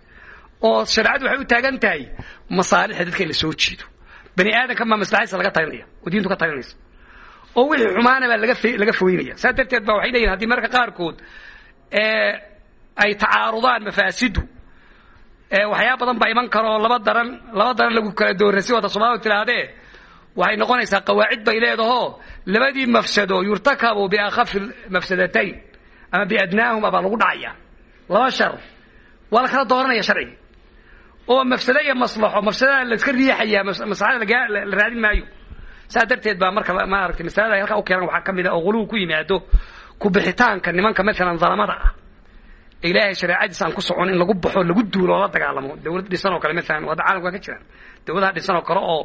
[SPEAKER 1] oo shareecadu waxay u taagan tahay masaalixda dadka in la soo jiido bani aadamka maa maslaxadiisa laga talinaya oo diintu ka talinaysa oo wixii xumaana baa laga fogeynaya saas darteed ba waxay leeyihiin haddii mararka qaarkood ay tacaarudaan mafaasiddu waxyaa badan baa iman karo laba daran laba daran lagu kala doorasi wada soomaalida tidhaahdee waxay noqonaysaa qawaacid bay leedaho labadii mafsado yurtakabu biakhafi mafsadatayn ama biadnaahuma baa lagu dhacaya. Laba shar waa la kala dooranaya sharciga oo mafsado iyo maslaxo mafsadada la iska riixaya maslaxada la raadin maayo. Saas darteed baa marka maaragtay masalada ay u keenan waxaa ka mid a oo qulugu ku yimaado ku bixitaanka nimanka maalan dalamada ah. Ilaahay shareecadiisa aan ku socon in lagu baxo lagu duulo la dagaalamo. Dawlad dhisan oo kale maalan wadda caalamka ka jiraan. Dawladaha dhisan oo kale oo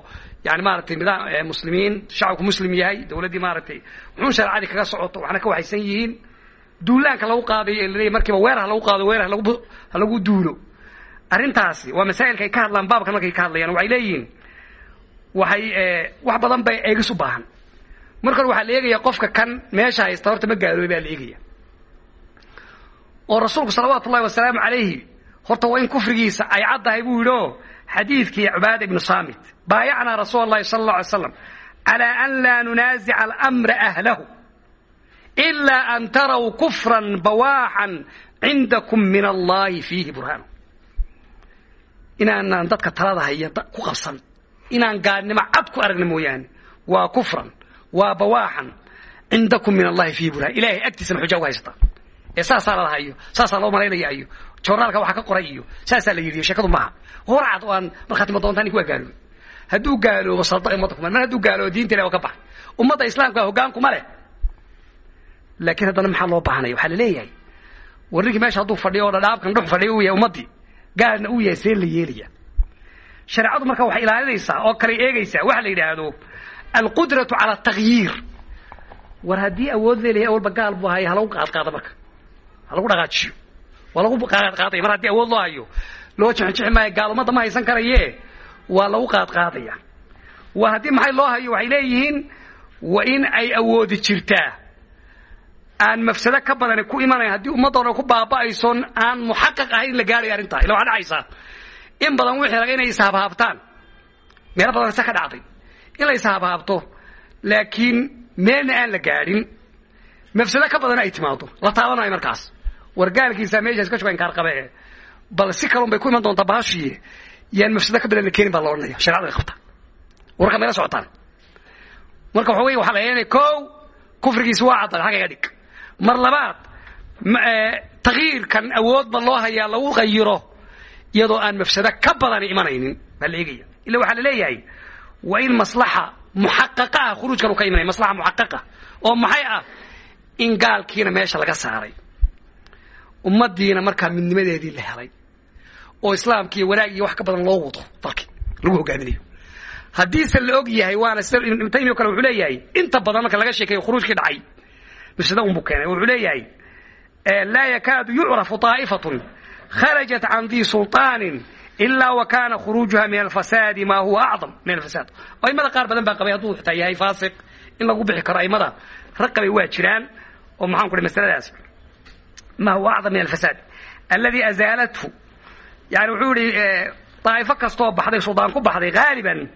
[SPEAKER 1] yani maaragtay nidaam muslimiin shacabku muslim yahay dawladdii maaragtay wuxuun shareecadii kaga socoto waxna ka waxaysan yihiin. Duulaanka lagu qaadayo ee laleeyahy markiiba weer ha lagu qaado weer ha lagu duulo. Arrintaasi waa masaa'ilka ay ka hadlaan baabkan markay ka hadlayaan waxay leeyihiin waxay wax badan bay eegis u baahan markan waxaa la eegaya qofka kan meesha haysta horta ma gaaloobay baa la eegaya. Oo rasuulku salawaatu ullahi wasalaamu calayhi horta waa in kufrigiisa ay caddahay buu yidhi oo xadiidkii cubaada ibnu saamit baayacnaa rasuula allahi sala allah alay slam calaa an laa nunaasica alamra ahlahu an taraw kufran bawaaxan cindakum min allahi fiihi burhaanu. Inaanaan dadka talada haya ku qabsan inaan gaalnimo cad ku aragna mooyaane waa kufran waa bawaaxan cindakum min allahi fiihi burhaan ilahay agtiisana xuja uga haysata ee saasaa lala hayo saasaa loo malaynaya iyo joornaalka waxa ka qoray iyo saasaa la yidhi sheekadu maaha. Horcad oo aan markhaatimo doontaa nink waa gaaloobay hadduu gaaloobo salda ummadda kuma mar hadduu gaaloobo diinta ilahi waa ka baxay. Ummadda islaamka hoggaan kuma leh. Laakiin haddana maxaa loo baahanaya waxaa la leeyahay war ninkii meesha hadduu fadhiyo oo dhadhaabkan dhux fadhiyo uu yahay ummaddii gaalna uu yahay see la yeelaya shareecadu marka waxay ilaalinaysaa oo kale eegaysaa waxa la yidhaahdo alqudratu cala atagyiir war haddii awood leelayahay awalba gaal buu haya halagu qaadqaado marka. Ha lagu dhaqaajiyo waa lagu qaadqaadaya. Mar haddii awood loo hayo loo jixinjixi maayo gaal ummadda ma haysan karaye waa lagu qaadqaadaya. Waa haddii maxay loo hayo waxay leeyihiin waa in ay awoodi jirtaa. Aan mafsado ka badani ku imanayn haddii ummadda ku baaba'ayson aan muxaqaq ahayn in la gaarayo arrintaa. Illa waxaa dhacaysaa. In badan wixii laga inay ishaabhaabtaan meelo badan se ka dhacday in la ishaabhaabto laakiin meelna aan la gaadhin mafsado ka badan ay timaado la taabanayo markaas. War gaalkiisa meeshaas ka joga inkaar qabe. Bal si kalun bay ku iman doontaa bahashiiye yaan mafsado ka badan la keenin baa la odhanaya sharecada qabta warka mayla socotaan. Marka waxa wey waxaa la yeelanaya kow kufrigiisi waa caddan xagga iga dhig. Mar labaad takyiirkan awoodba loo hayaa lagu qayiro iyadoo aan mafsado ka badani imanaynin baa la eegaya. Illa waxaa la leeyahay waa in maslaxa muxaqaqa ah khuruujkan uu ka imanaya maslaxa muxaqaqa oo maxay ah? In gaalkiina meesha laga saaray. Ummaddiina markaa midnimadeedii la helay. Oo islaamkiiyo wanaag wax ka badan loo wado dalkii lagu hogaaminayo haddiise la og yahay waana sida ibnu kale wuxuu leeyahay inta badan marka laga sheekeeyo khuruujkii dhacay. Mafsado unbuu keenay wuxuu leeyahay laa yakaadu yucrafu طaa'ifatun kharajat can dii sulطaanin ilaa wa kana khuruujuha min alfasaadi ma huwa acdam min alfasaad aimada qaar badan baa qabay hadduu xitaa yahay faasiq in lagu bixi karo aimada rag qabay waa jiraan oo maxaan ku hi masaladaas ma huwa acdam min alfasaad alladii azaalathu yani wuxuu yihi daa'ifo kastoo baxday suldaan ku baxday haaliban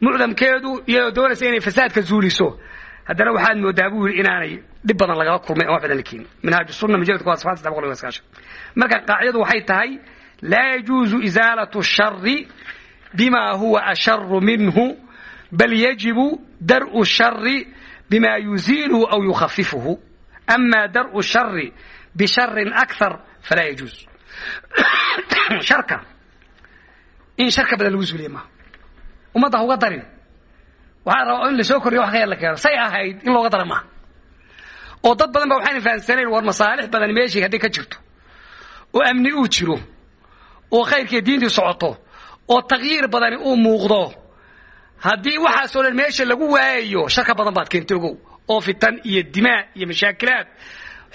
[SPEAKER 1] mucdamkeedu iyadoo doonaysa inay fasaadka zuuliso haddana waxaad moodaa buu yidhi inaanay dhib badan lagala kulmay oo wax badan la keenin minhaaj sunna mujaladka waa safxad saddex boqol iyo sagaashan marka qaacidadu waxay tahay laa yajuuzu izaalatu shari bima huwa asharu minhu bal yajibu dar'u shari bima yuziiluhu aw yukhafifuhu ama dar'u shari bisharin akthar falaa yajuuz sharka in sharka badan lagu zuuliya maaha ummadda ha uga darin waxaa rabaa in la soo koriyo wax ka yar la keeno say ahayd in looga dara maaha oo dad badan ba waxayna fahamsanayn war masaalix badan meeshii hadday ka jirto oo amni uu jiro oo khayrkiiyo diintii socoto oo takyiir badani uu muuqdo. Haddii waxaasoo dhan meesha lagu waayayo sharka badan baad keentay ogow oo fitan iyo dimaa iyo mashaakilaad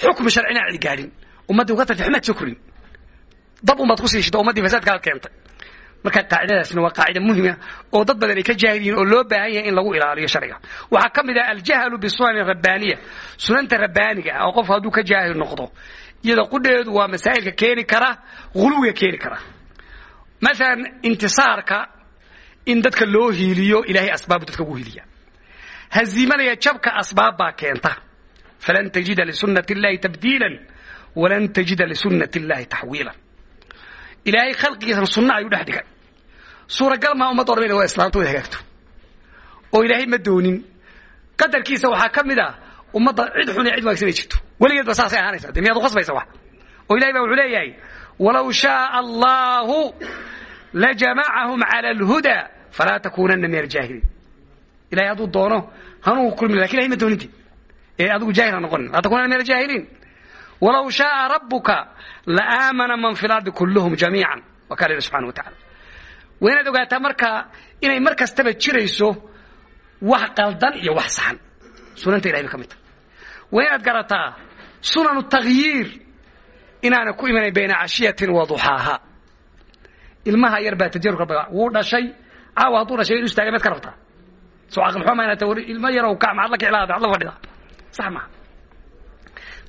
[SPEAKER 1] xukmi sharcina cid gaadhin ummaddii uga tartay xumaad soo korin dab unbaad ku siishata ummaddii fasaadkaad keentay. Marka qaacidadaasna waa qaacida muhima oo dad badan ay ka jaahiliyiin oo loo baahan yahay in lagu ilaaliyo sharciga. Waxaa ka mid ah aljahlu bisunani rabbaaniya. Sunanta rabbaaniga ah oo qofku hadduu ka jaahil noqdo iyada qudheedu waa masaa'ilka keeni kara huluwiga keeni kara. Maalan intisaarka in dadka loo hiiliyo ilahay asbaabu dadka ugu hiiliya. Haziimanaya jabka asbaab baa keenta. Falan tajida lisunati illahi tabdiilan walan tajida lisunati illahi taxwiilan ilaahay khalqigiisana sunna ayuu dhex dhigay. Suuragal maa ummadda o dhan ina waa islaamta wada hagaagto. Oo ilaahay ma doonin. Qadarkiisa waxaa ka mid ah ummadda cid xun iyo cid wanaagsan jirto weligeed ba saasay ahaanaysa dee miyaad ukhasbaysa wax oo ilahay baa wuxuu leeyahay walaw shaaa allahu lajamacahum cala alhuda falaa takuunanna min aljaahiliin. Ilahay hadduu doono hanuunku kulmi laakiin ilahay ma dooninti. Ee adigu jaahil ha noqonin. Laa takunanna min aljaahiliin. Walaw shaaa rabuka laaamana man fi lardi kulluhum jamiican. Waa kaa la yidhi subxana wa tacala waa inaad ogaataa marka inay mar kastaba jirayso wax qaldan iyo wax saxan. Sunanta ilahay bay ka mid tahay waynaad garataa? Sunanu takyiir inaana ku imanayn bayna cashiyatin wa duxaaha ilmaha yar baa tajarubka wuu dhashay. Caawa hadduu dhashay in istaagay maad ka rabtaa soo caqlixuma inaata wari ilmo yarow kac maxaad la kici lahaada ad la fadhida. Sax maha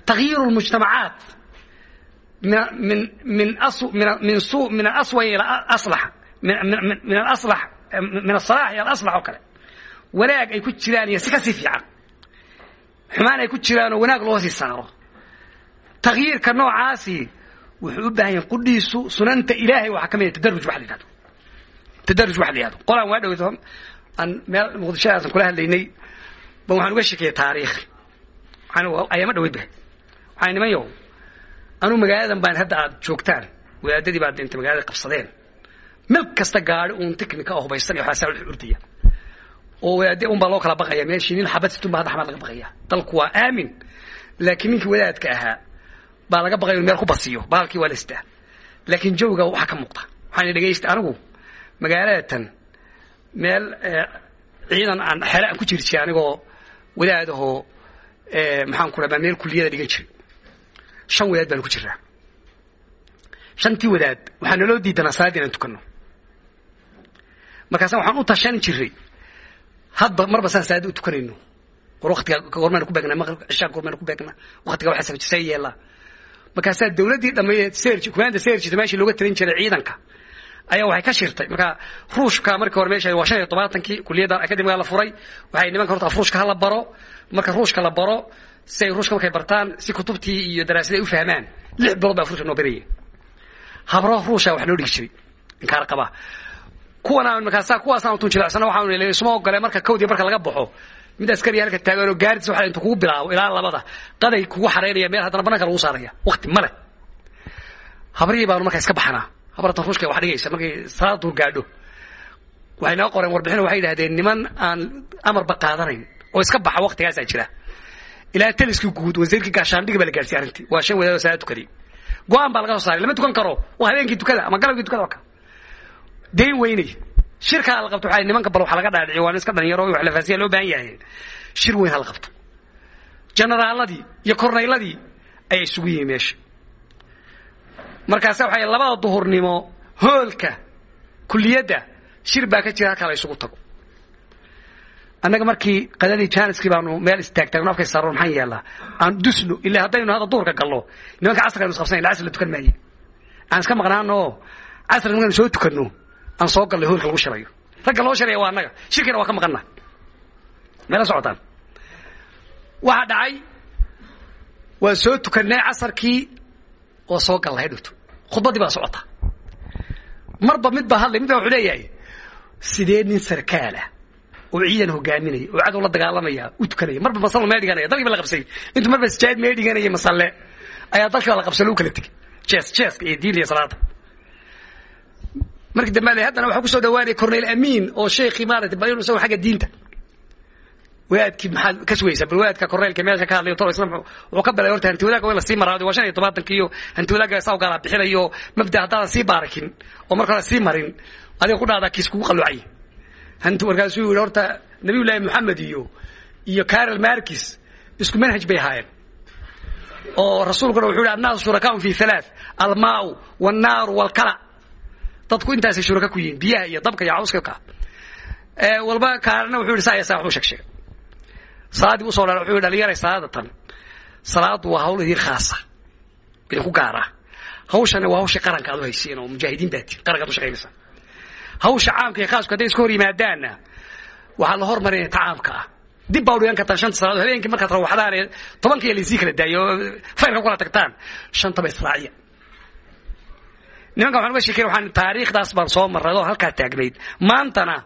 [SPEAKER 1] takhyiiru lmujtamacaat min min min su min alasway ila aslax. Min alaslax min asalax ila alaslax oo kale. Wanaag ay ku jiraan iyo si ka sii fiican xumaan ay ku jiraan oo wanaag loo sii saaro takyiirka noocaasi wuxuu u baahan yahay qudhiisu sunanta ilaahay waxaa ka mid tadaruj wax la yidhahdo tadaruj wax la yidhahdo qolaan waa dhoweyto aan meel muqdishadaasan kula hadlaynay ba waxaan uga sheekeeyay taariikh. Ayaama dhaweyd bahay. Waxaan niman yow anuu magaaladan baan hadda aad joogtaan. Wadaadadii baad inta magaalada qabsadeen. Meel kasta gaari uun tiknika oo hubaysan iyo waxaasaa ordaya oo wadaade un baa loo kala baqaya meeshii nin xabad situn baa hadda xamaad laga baqaya. Dalku waa aamin laakiin ninkii wadaadka ahaa baa laga baqaya meel ku basiyo baalkii waa la istaa. Laakiin jawga waxaa ka muuqda. Waxaan dhegaysta anigu magaaladatan meel ciidan aan xere aan ku jiri jiray anigoo wadaadahoo maxaan ku rabaa meel kuliyada dhigan jiray. Shan wadaad baan ku jiraa shantii wadaad waxaa naloo diidanaa salaadii inaan tukanno. Markaasa waxaan u tashan jiray hadba marba saan salaada u tukanayno. War waktiga gormayna ku beegnaa maqribka cishaa gormayna ku beegnaa waktiga waxaa sabjisay yeelaa markaasaa dawladdii dhammeeyed serj kumaanda serjita meeshii looga talin jiray ciidanka ayaa waxay ka shirtay. Marka ruushka markii hore meesha waa shan iyo tobaatankii kuliyadda akademiga la furay. Waxay nimanka horta ruushka hala baro. Marka ruushka la baro si ay ruushka markay bartaan si kutubtii iyo daraasadii ay u fahmaan lix bilood baa ruushka noo barayeen habro ruusha wax loo dhigi jiray. Inkaar qaba kuwana markaasa kuwaasaan tun jilecsana waxaan isma ogole marka kawdii marka laga baxo. Mid askari halka taagan oo gaaris waxa inta kugu bilaabo ilaa labada. Qaday kugu xareynaya meel haddana bannaanka lagu saaraya. Waqti male habrihii baanu markaa iska baxanaa. Habartan ruushka wax dhigaysa. Markay salaad duur gaadho waxay noo qoreen warbixin waxay yidhahdeen niman aan amarba qaadanayn oo iska baxa waqtigaasaa jira. Ilaa taliskii guud wasiirkii gaashaandhigi baa la gaarsiiyey arrintii. Waa shan wadaad oo salaad tukaday go'aan baa laga soo saaray. Lama tukan karo. Waa habeenkii tukada ama galabkii tukada waka dayn weynay shirkaa la qabto waxaa nimanka bal waxa laga dhaadhiciyo waan iska dhalinyaro wax la faasiya loo baahan yahay. Shir weyn ha la qabto. Generaaladii iyo kornayladii ayaa isugu yimi meesha. Markaase waxay labada duhurnimo hoolka kuliyadda shir baa ka jira halkaa la isugu tago. Annaga markii qadadii janiskii baanu meel istaagtaagno afkay saaroon maxaan yeelnaa aan dusno ilaa haddaynu hadda duurka galno nimanka casrigaynu isqabsanayn ila casr la tukan maaye. Aan iska maqnaano casri nimankaynu soo tukanno aan soo gallay hoolka lagu shirayo ragga loo shiraya waa annaga. Shirkiina waa ka maqanna meela socotaan. Waxaa dhacay waa soo tukannay casarkii oo soo gallay dhowto khudbaddii baa socota marba mid baa hadlay mid baa wuxuu leeyahay sidee nin sarkaala oo ciidan hogaaminaya oo cadow la dagaalamaya u tukanaya? Marba masalo mee dhiganaya dalkii ba la qabsay. Intuu marba sijaad mee dhiganaya masalle. Ayaa dalkii baa la qabsay lagu kala tegey jees jeeska iyo diinta iyo salaada markii dambe haddana waxaa ku soo dhawaanaya cornel amiin oo sheekhii maaragtay bal isago xagga diinta. Wadaadkii maxaad ka sugaysaa bal wadaadka corneelka meesha ka hadlayo tolo islam wuxuu ka bilay horta hanti wadaagga waa in la sii maraaday. Waa shan iyo tobantanki iyo hanti wadaagga saa gaalaa bixinayo. Mabda haddaadan sii baarakin oo marka hore sii marin adiga ku dhaadaa kiis kugu qalloocay markaasuu yidhi horta nabiyullaahi moxamed iyo iyo carol markis isku manhaj bay ahaayeen. Oo rasuulkuna wuxuu yidhi annaasu shurakaun fi halaath almaau wannaaru walkala dadku intaasay shuraka ku yihiin biyaha iyo dabka iyo cawska. Ka walba kaarna wuxuu yidhi saa saa waxuu sheeg sheegay salaadii u soo dhala wuxuu yidhi dhalinyaray salaada tan. Salaadu waa hawl idin khaasa idinku gaara. Hawshana waa hawshii qaranka aad u haysiin oo mujaahidiin baati qaranka ad u shaqaynaysaa hawsha caamka iyo khaasku hadday iska hor yimaadaanna waxaa la hormarinaya ta caamka ah dib baa u dhigan kartaan shanta salaadood habeenkii markaad rawaxdaan ee tobankiiya laysii kala daayo oo fayrka kula tagtaan shantaba israaciya nimanka waxaan uga sheekay waxaan taariikhdaas baan soo marray oo halkaa taagnayd. Maantana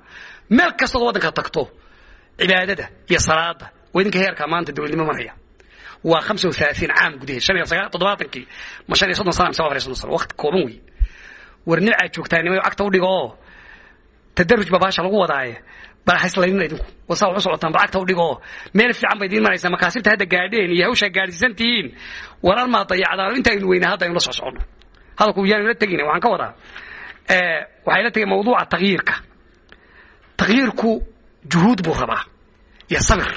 [SPEAKER 1] meel kastood waddanka tagto cibaadada iyo salaada waa idinka heerkaa maanta dowladnimo maraya. Waa hamsa wa caam gudaheed shan iyo sagaa toddobaatankii ma shan iyo soddon sana mise iyo soddon sano waqti kooban wey war nimcaad joogtaa nimayo cagta u oo tadaruj baa baasha lagu wadaaye bal haslaynina idinku wasaa wax u socotaan bal cagta u oo meel fiican ba idiin maraysaa makaasibta hadda gaadheen iyo hawshaa gaadhsiisan tihiin warar maa dayacdaan intaynu weynaa hadda aynu la socsoconno hadalku yaanu la tegina waxaan ka wadaa. Waxay la tegay mawduuca takyiirka takyiirku juhuud buu rabaa iyo sabir.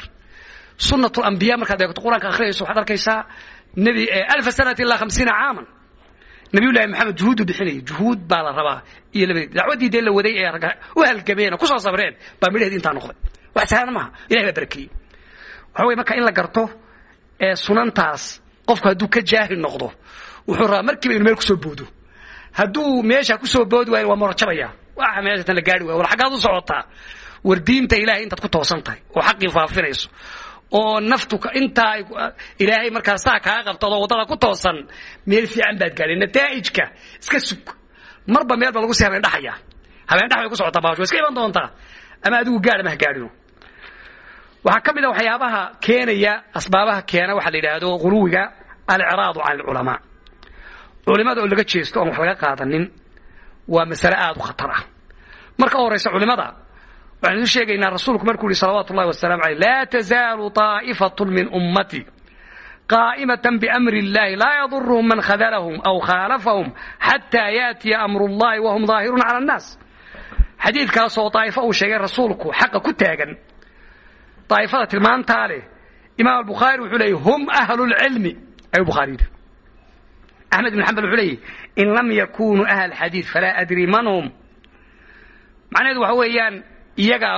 [SPEAKER 1] Sunat lambiya markaad eegto qur'aanka akhriyayso waxaad arkaysaa nebi alfa sanati ilaa hamsiina caaman. Nabiyullahi maxamed juhuudu bixinaya juhuud baa la rabaa iyo laba dacwaddii dee la waday ee ragga u halgameen oo ku soo sabreen baa midhaheed intaa noqday. Wax sahlan maaha ilahay baa barakeeyey waxa weye marka in la garto sunantaas qofku hadduu ka jaahil noqdo wuxuu rabaa markiiba inu meel ku soo boodo. Hadduu meesha ku soo boodi waayo waa morajabaya waxa meeshatan la gaari waaya war xaggaad u socotaa war diinta ilahay intaad ku toosan tahay oo xaqii faafinayso. Oo naftu intaa ilaahay markaa saa kaa qabto adoo waddada ku toosan meel fiican baad gaadhay nataa'ijka iska sug. Marba meel ba lagu sii habeen dhaxaya habeen dhax bay ku socotaa baasho way iska iman doontaa. Ama adigu gaadh ama ha gaadhino. Waxaa ka mid a waxyaabaha keenaya asbaabaha keena waxaa la yidhaahdo guluwiga alicraadu can alculamaa culimada oo laga jeesto oon wax laga qaadanin waa masale aada u khatar ah marka u horaysa culimada waxaan isu sheegaynaa rasuulku markuu yihi salawaatu ullahi wasalaamu aleyh laa tazaalu طaa'ifatu min ummati qaa'imatan biamri اllahi laa yaduruhum man khadalahum aw khaalafahum xataa yaatiya amru اllahi wahum ظaahiruun cala الnaas xadiidkaasoo daa'ifo uu sheegay rasuulku xaqa ku taagan daa'ifada tilmaantaa leh imaam albukhaari wuxuu leeyay hum ahlu lcilmi ayuu bukhaari yidhi axmed ibn xambal wuxuu leeyahy in lam yakunuu ahl xadiid falaa adri man hum macnaheedu waxa weeyaan iyaga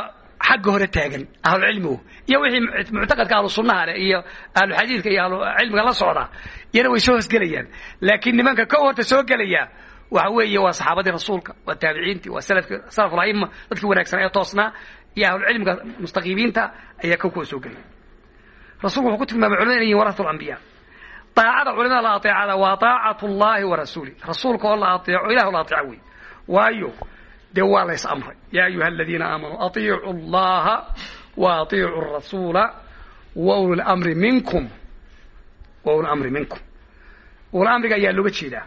[SPEAKER 1] xagga hore taagan ahlucilmigu iyo wixii muctaqadka ahlu sunnaha leh iyo ahluxadiidka iyo ahlucilmiga la socda iyana way soo hosgelayaan. Laakiin nimanka ka horta soo gelaya waxa weeye waa saxaabadii rasuulka waa taabiciintii waa salafki salaful aima dadkii wanaagsan ee toosnaa iyo ahlucilmiga mustaqiimiinta ayaa ka kuwa soo gelaya. Rasulku wuxuu ku tilmaamay culimada inay yihiin waratu lambiya aacada culimada la aeecada waa aacat llahi wa rasuuli rasuulka oo la aeeco ilah la aeeco wey waayo dee waa lays amray ya ayuha aladiina aamanuu aiicu llaha wa aiicu rasuula wa ulmri minkum wa ulmri minkum ulmriga ayaa looga jeedaa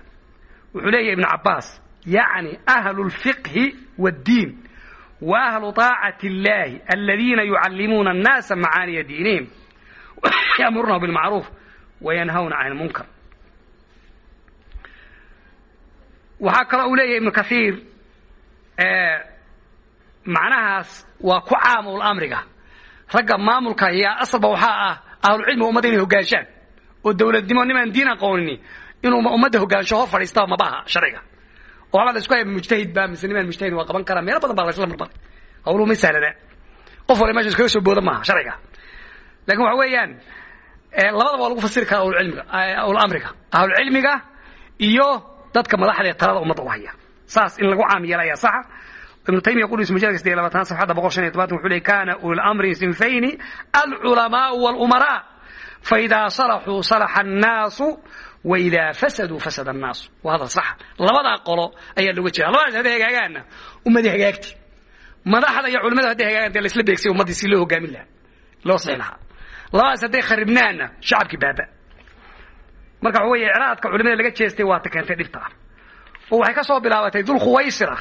[SPEAKER 1] wuxuu leeyahy ibnu cabaas yani ahlu lfiqhi wddiin wa ahlu aacati اllahi aladiina yucallimuuna annaasa macaaniya diinihim yamuruna bilmacruuf wayanhawna can lmunkar waxaa kaloo uu leeyahy ibnu kaiir macnahaas waa ku caamul amriga. Ragga maamulka yaa asalba waxaa ah ahlucilmiga ummadda inay hogaanshaan oo dowladnimo nimaan diin aqoonini inuu ummadda hogaansho hor fadhiistaba maba aha sharciga. Oo waxbaa la isku haya mujtahid baa mise nimaan mujtahid waa qaban karaa meelo badan baa laysla marmaray hawluhu ma sahlana qof wala meesha iskaga soo booda maaha sharciga. Lakin waxa weeyaan labadaba waa lagu fasiri karaa ahlulcilmiga ahlulamriga ahlucilmiga iyo dadka madaxda ee talada ummadda u haya. Saas in lagu caam ayaa saxa. Ibnu taymiya qudhiis mujalladka sideed labaatan safxadda boqol shan iyo tobantan wuxuu leey kana ulilamri sinfayni alculamaau walumaraa. Faidaa salaxuu salaxa annaasu waidaa fasaduu fasada annaasu waa hadal saxa labadaa qolo ayaa looga jeeda labadaas hadday hagaagaanna ummadii hagaagti. Madaxda iyo culimada hadday hagaagaan dee laisla beegsay ummaddii si loo hogaamin lahaa loo sii lahaa labadaas hadday kharibnaanna shacabkii baaba marka waxa weeye icraadka culimada laga jeestay waata keentay dhibta. Ah oo waxay ka soo bilaabatay dul khuwaysira.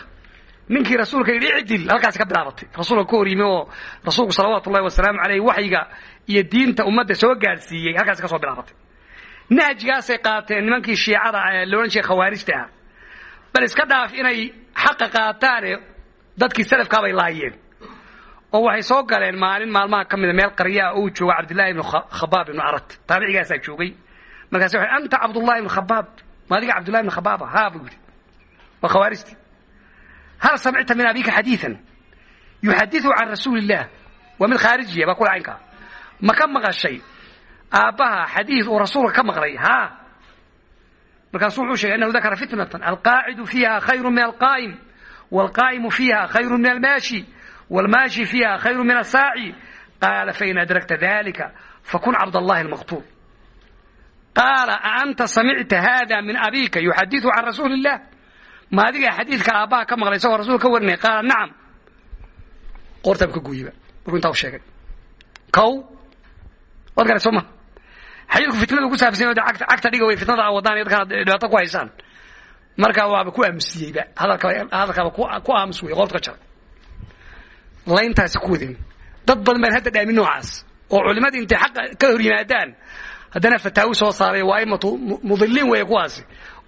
[SPEAKER 1] Ninkii rasuulka yidhi icdil halkaasi ka bilaabatay. Rasuulka ka hor yimi oo rasuulku salawaatu ullahi wasalaamu caleyh waxyiga iyo diinta ummadda soo gaadhsiiyey halkaasi ka soo bilaabatay. Nahjigaasay qaateen nimankii shiicada loodhan jiray khawaarijta ah. Bal iska dhaaf inay xaqa qaataane dadkii salafkaabay laayeen oo waxay soo galeen maalin maalmaha ka mida meel qaryaa oo uu jooga cabdillahi ibnu khabaab ibnu arad. Taabicigaasaa joogay. Markaas waxay anta cabdullahi ibnu khabaab? Ma adiga cabdullahi ibnu khabaaba haa buu yidhi. Waa khawaarijti hal samicta min abika xadiian yuxadiu can rasuuli illah waa mid khaarijiya baa kula caynkaa ma ka maqashay aabbaha xadiid uu rasuulka ka maqlay? Haa. Markaasuu wuxuu shegay annahu dakara fitnatan. Alqaacidu fiiha khayru min alqaa'im waalqaa'imu fiiha khayru min almaashi waalmaashi fiiha khayru min asaaci qaala fain adrakta dalika fakun cabdallahi almaqtuul qaala a anta samicta hada min abika yuxadiu can rasuuli illah ma adigaa xadiidka aabbaha ka maqlay isagoo rasuul ka warinaya qaala nacam qoortaaba ka gooyeba markuu intaa u sheegay kow waad garay soo ma xadiidku fitnadu ku saabsan de agta cagta dhiga way fitnada a wadaan dadkana dhibaato ku haysaan markaa waaba ku aamusiyeyba hadalkaaba ku aamus wey qoorta ka jaray layntaasi ku wadin dad badan baan hadda dhaamin noocaas oo culimadii intay xaqa ka hor yimaadaan. Haddana fataawi soo saaray waa aimatu mudiliin weeye kuwaasi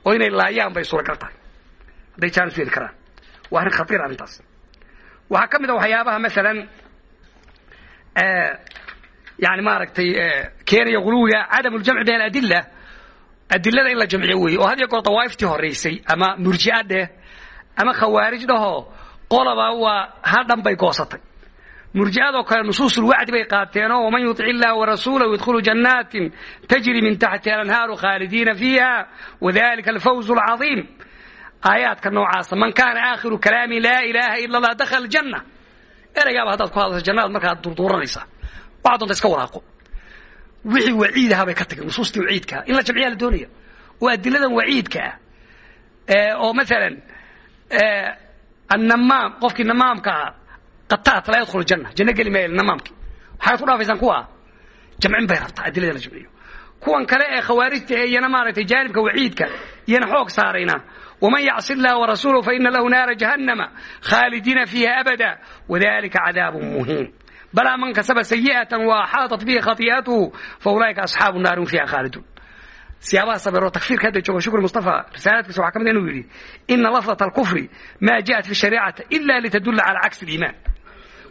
[SPEAKER 1] oo inay laayaan bay suuragal tahay hadday jaanis u heli karaan. Waa arrin khatiir arrintaas. Waxaa ka mid a waxyaabaha masalan yani maaragtay keenaya guluwiga cadam ljamci bayn aladila adilada in la jamciyo weeye oo had iyo goor dawaa'iftii horeysay ama murji'a dheh ama khawaarij dhahoo qolaba waa ha dhan bay goosatay. Murji'adoo kale nusuusulwacdi bay qaateenoo waman yutic illaha warasuulahu yadkhulu jannaatin tajri min taxtiha alanhaaru khaalidiina fiiha wadalika alfawz alcadiim aayaadka noocaasa man kaana aakhiru kalaami laa ilaaha ila allah dakhala aljanna ereygaaba haddaad ku hadlayso jannadaad markaad durduuranaysaa waxaa doonta iska waraaqo. Wixii waciidahaa bay ka tageen nusuustii waciidkaa in la jamciyaa la doonaya oo adiladan waciidka ah. Oo maalan annamaam qofkii namaamka ah kataat laa yadkhulu janna janno geli maayo namaamki waxaad ku dhaafaysaan kuwa jamcin bay rabtaa adilada la jamciyo kuwan kale ee khawaarijta ee iyana maaragtay jaanibka waciidka iyana xoog saarayna waman yacsi illaha warasuulahu faina lahu naara jahannama khaalidiina fiiha abada wadalika cadaabun muhiim balaa man kasaba sayi'atan waaxaaطat bihi khati'atuhu faulaa'ika asxaabu naarin fiiha khaalidun النار فيها خالدون سيابها صبر وتكفير كده جوا شكر مصطفى رسالتك سواء كم إنه يريد إن لفظة الكفر ما جاءت في الشريعة إلا لتدل على عكس الإيمان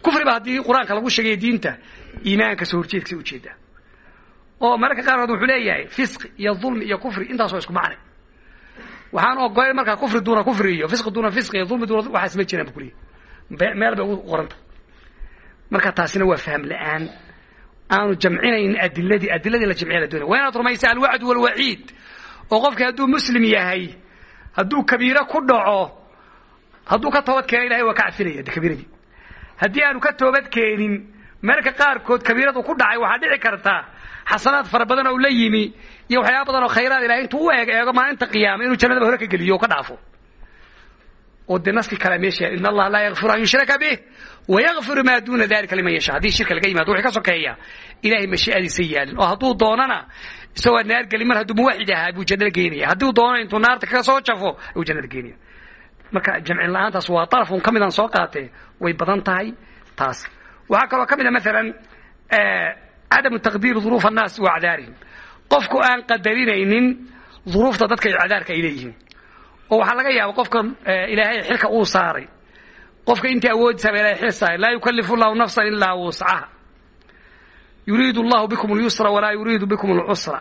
[SPEAKER 1] كفر بهدي قرآن كلا شيء دينته إيمان كسورتيك سوتشيدا oo mararka qaar wuxuu leeyahay fisqi iyo dulmi iyo kufri intaasoo isku macne waxaan ogolay markaa kufri duuna kufri iyo fisqi duuna fisqi iyo dulmi duuna waxaas ma jiraan bukuliya meel bay ugu qoranta marka taasina waa faham la-aan aanu jamcinayn adiladii adiladii la jamciya la doonaya waa inaad rumaysa alwacd walwaciid. Oo qofkii hadduu muslim yahay hadduu kabiiro ku dhaco hadduu ka toobad keena ilahay waa ka cadfinaya de kabiiradii. Haddii aanu ka toobad keenin marka qaarkood kabiiradu ku dhacay waxaa dhici karta xasanaad fara badan oo la yimi iyo waxyaaba badan oo khayraad ilahay intuu u eeg eego maalinta qiyaama inuu jannadaba hore ka geliyo o ka dhaafo oo dee naski kale meesha in allaha laa yakfiru an yushraka bih wayakfiru maa duuna dalika liman yasha. Haddii shirka laga yimaado wixii ka sokeeya ilahay mashii'adiisa yaalin oo hadduu doonana isagoo naar gelin mar hadduu muwaxid ahaa buu jannada geenaya. Hadduu doonana intuu naarta kaga soo jafo buu jannada geenaya marka jamcin la'aantaas waa darafun ka midaan soo qaatee way badan tahay taas. Waxaa kaloo ka mid a maalan cadamu taqdiiri duruuf annaas wa acdaarihim qofku aan qadarinaynin duruufta dadka iyo cadaarka ay leeyihiin oo waxaa laga yaaba qofka ilaahay xilka uu saaray. Qofka intii awoodiisaba ilahay xil saaray laa yukallifu llahu nafsan ilaa wuscaha yuriidu allahu bikum اlyusra walaa yuriidu bikum اlcusra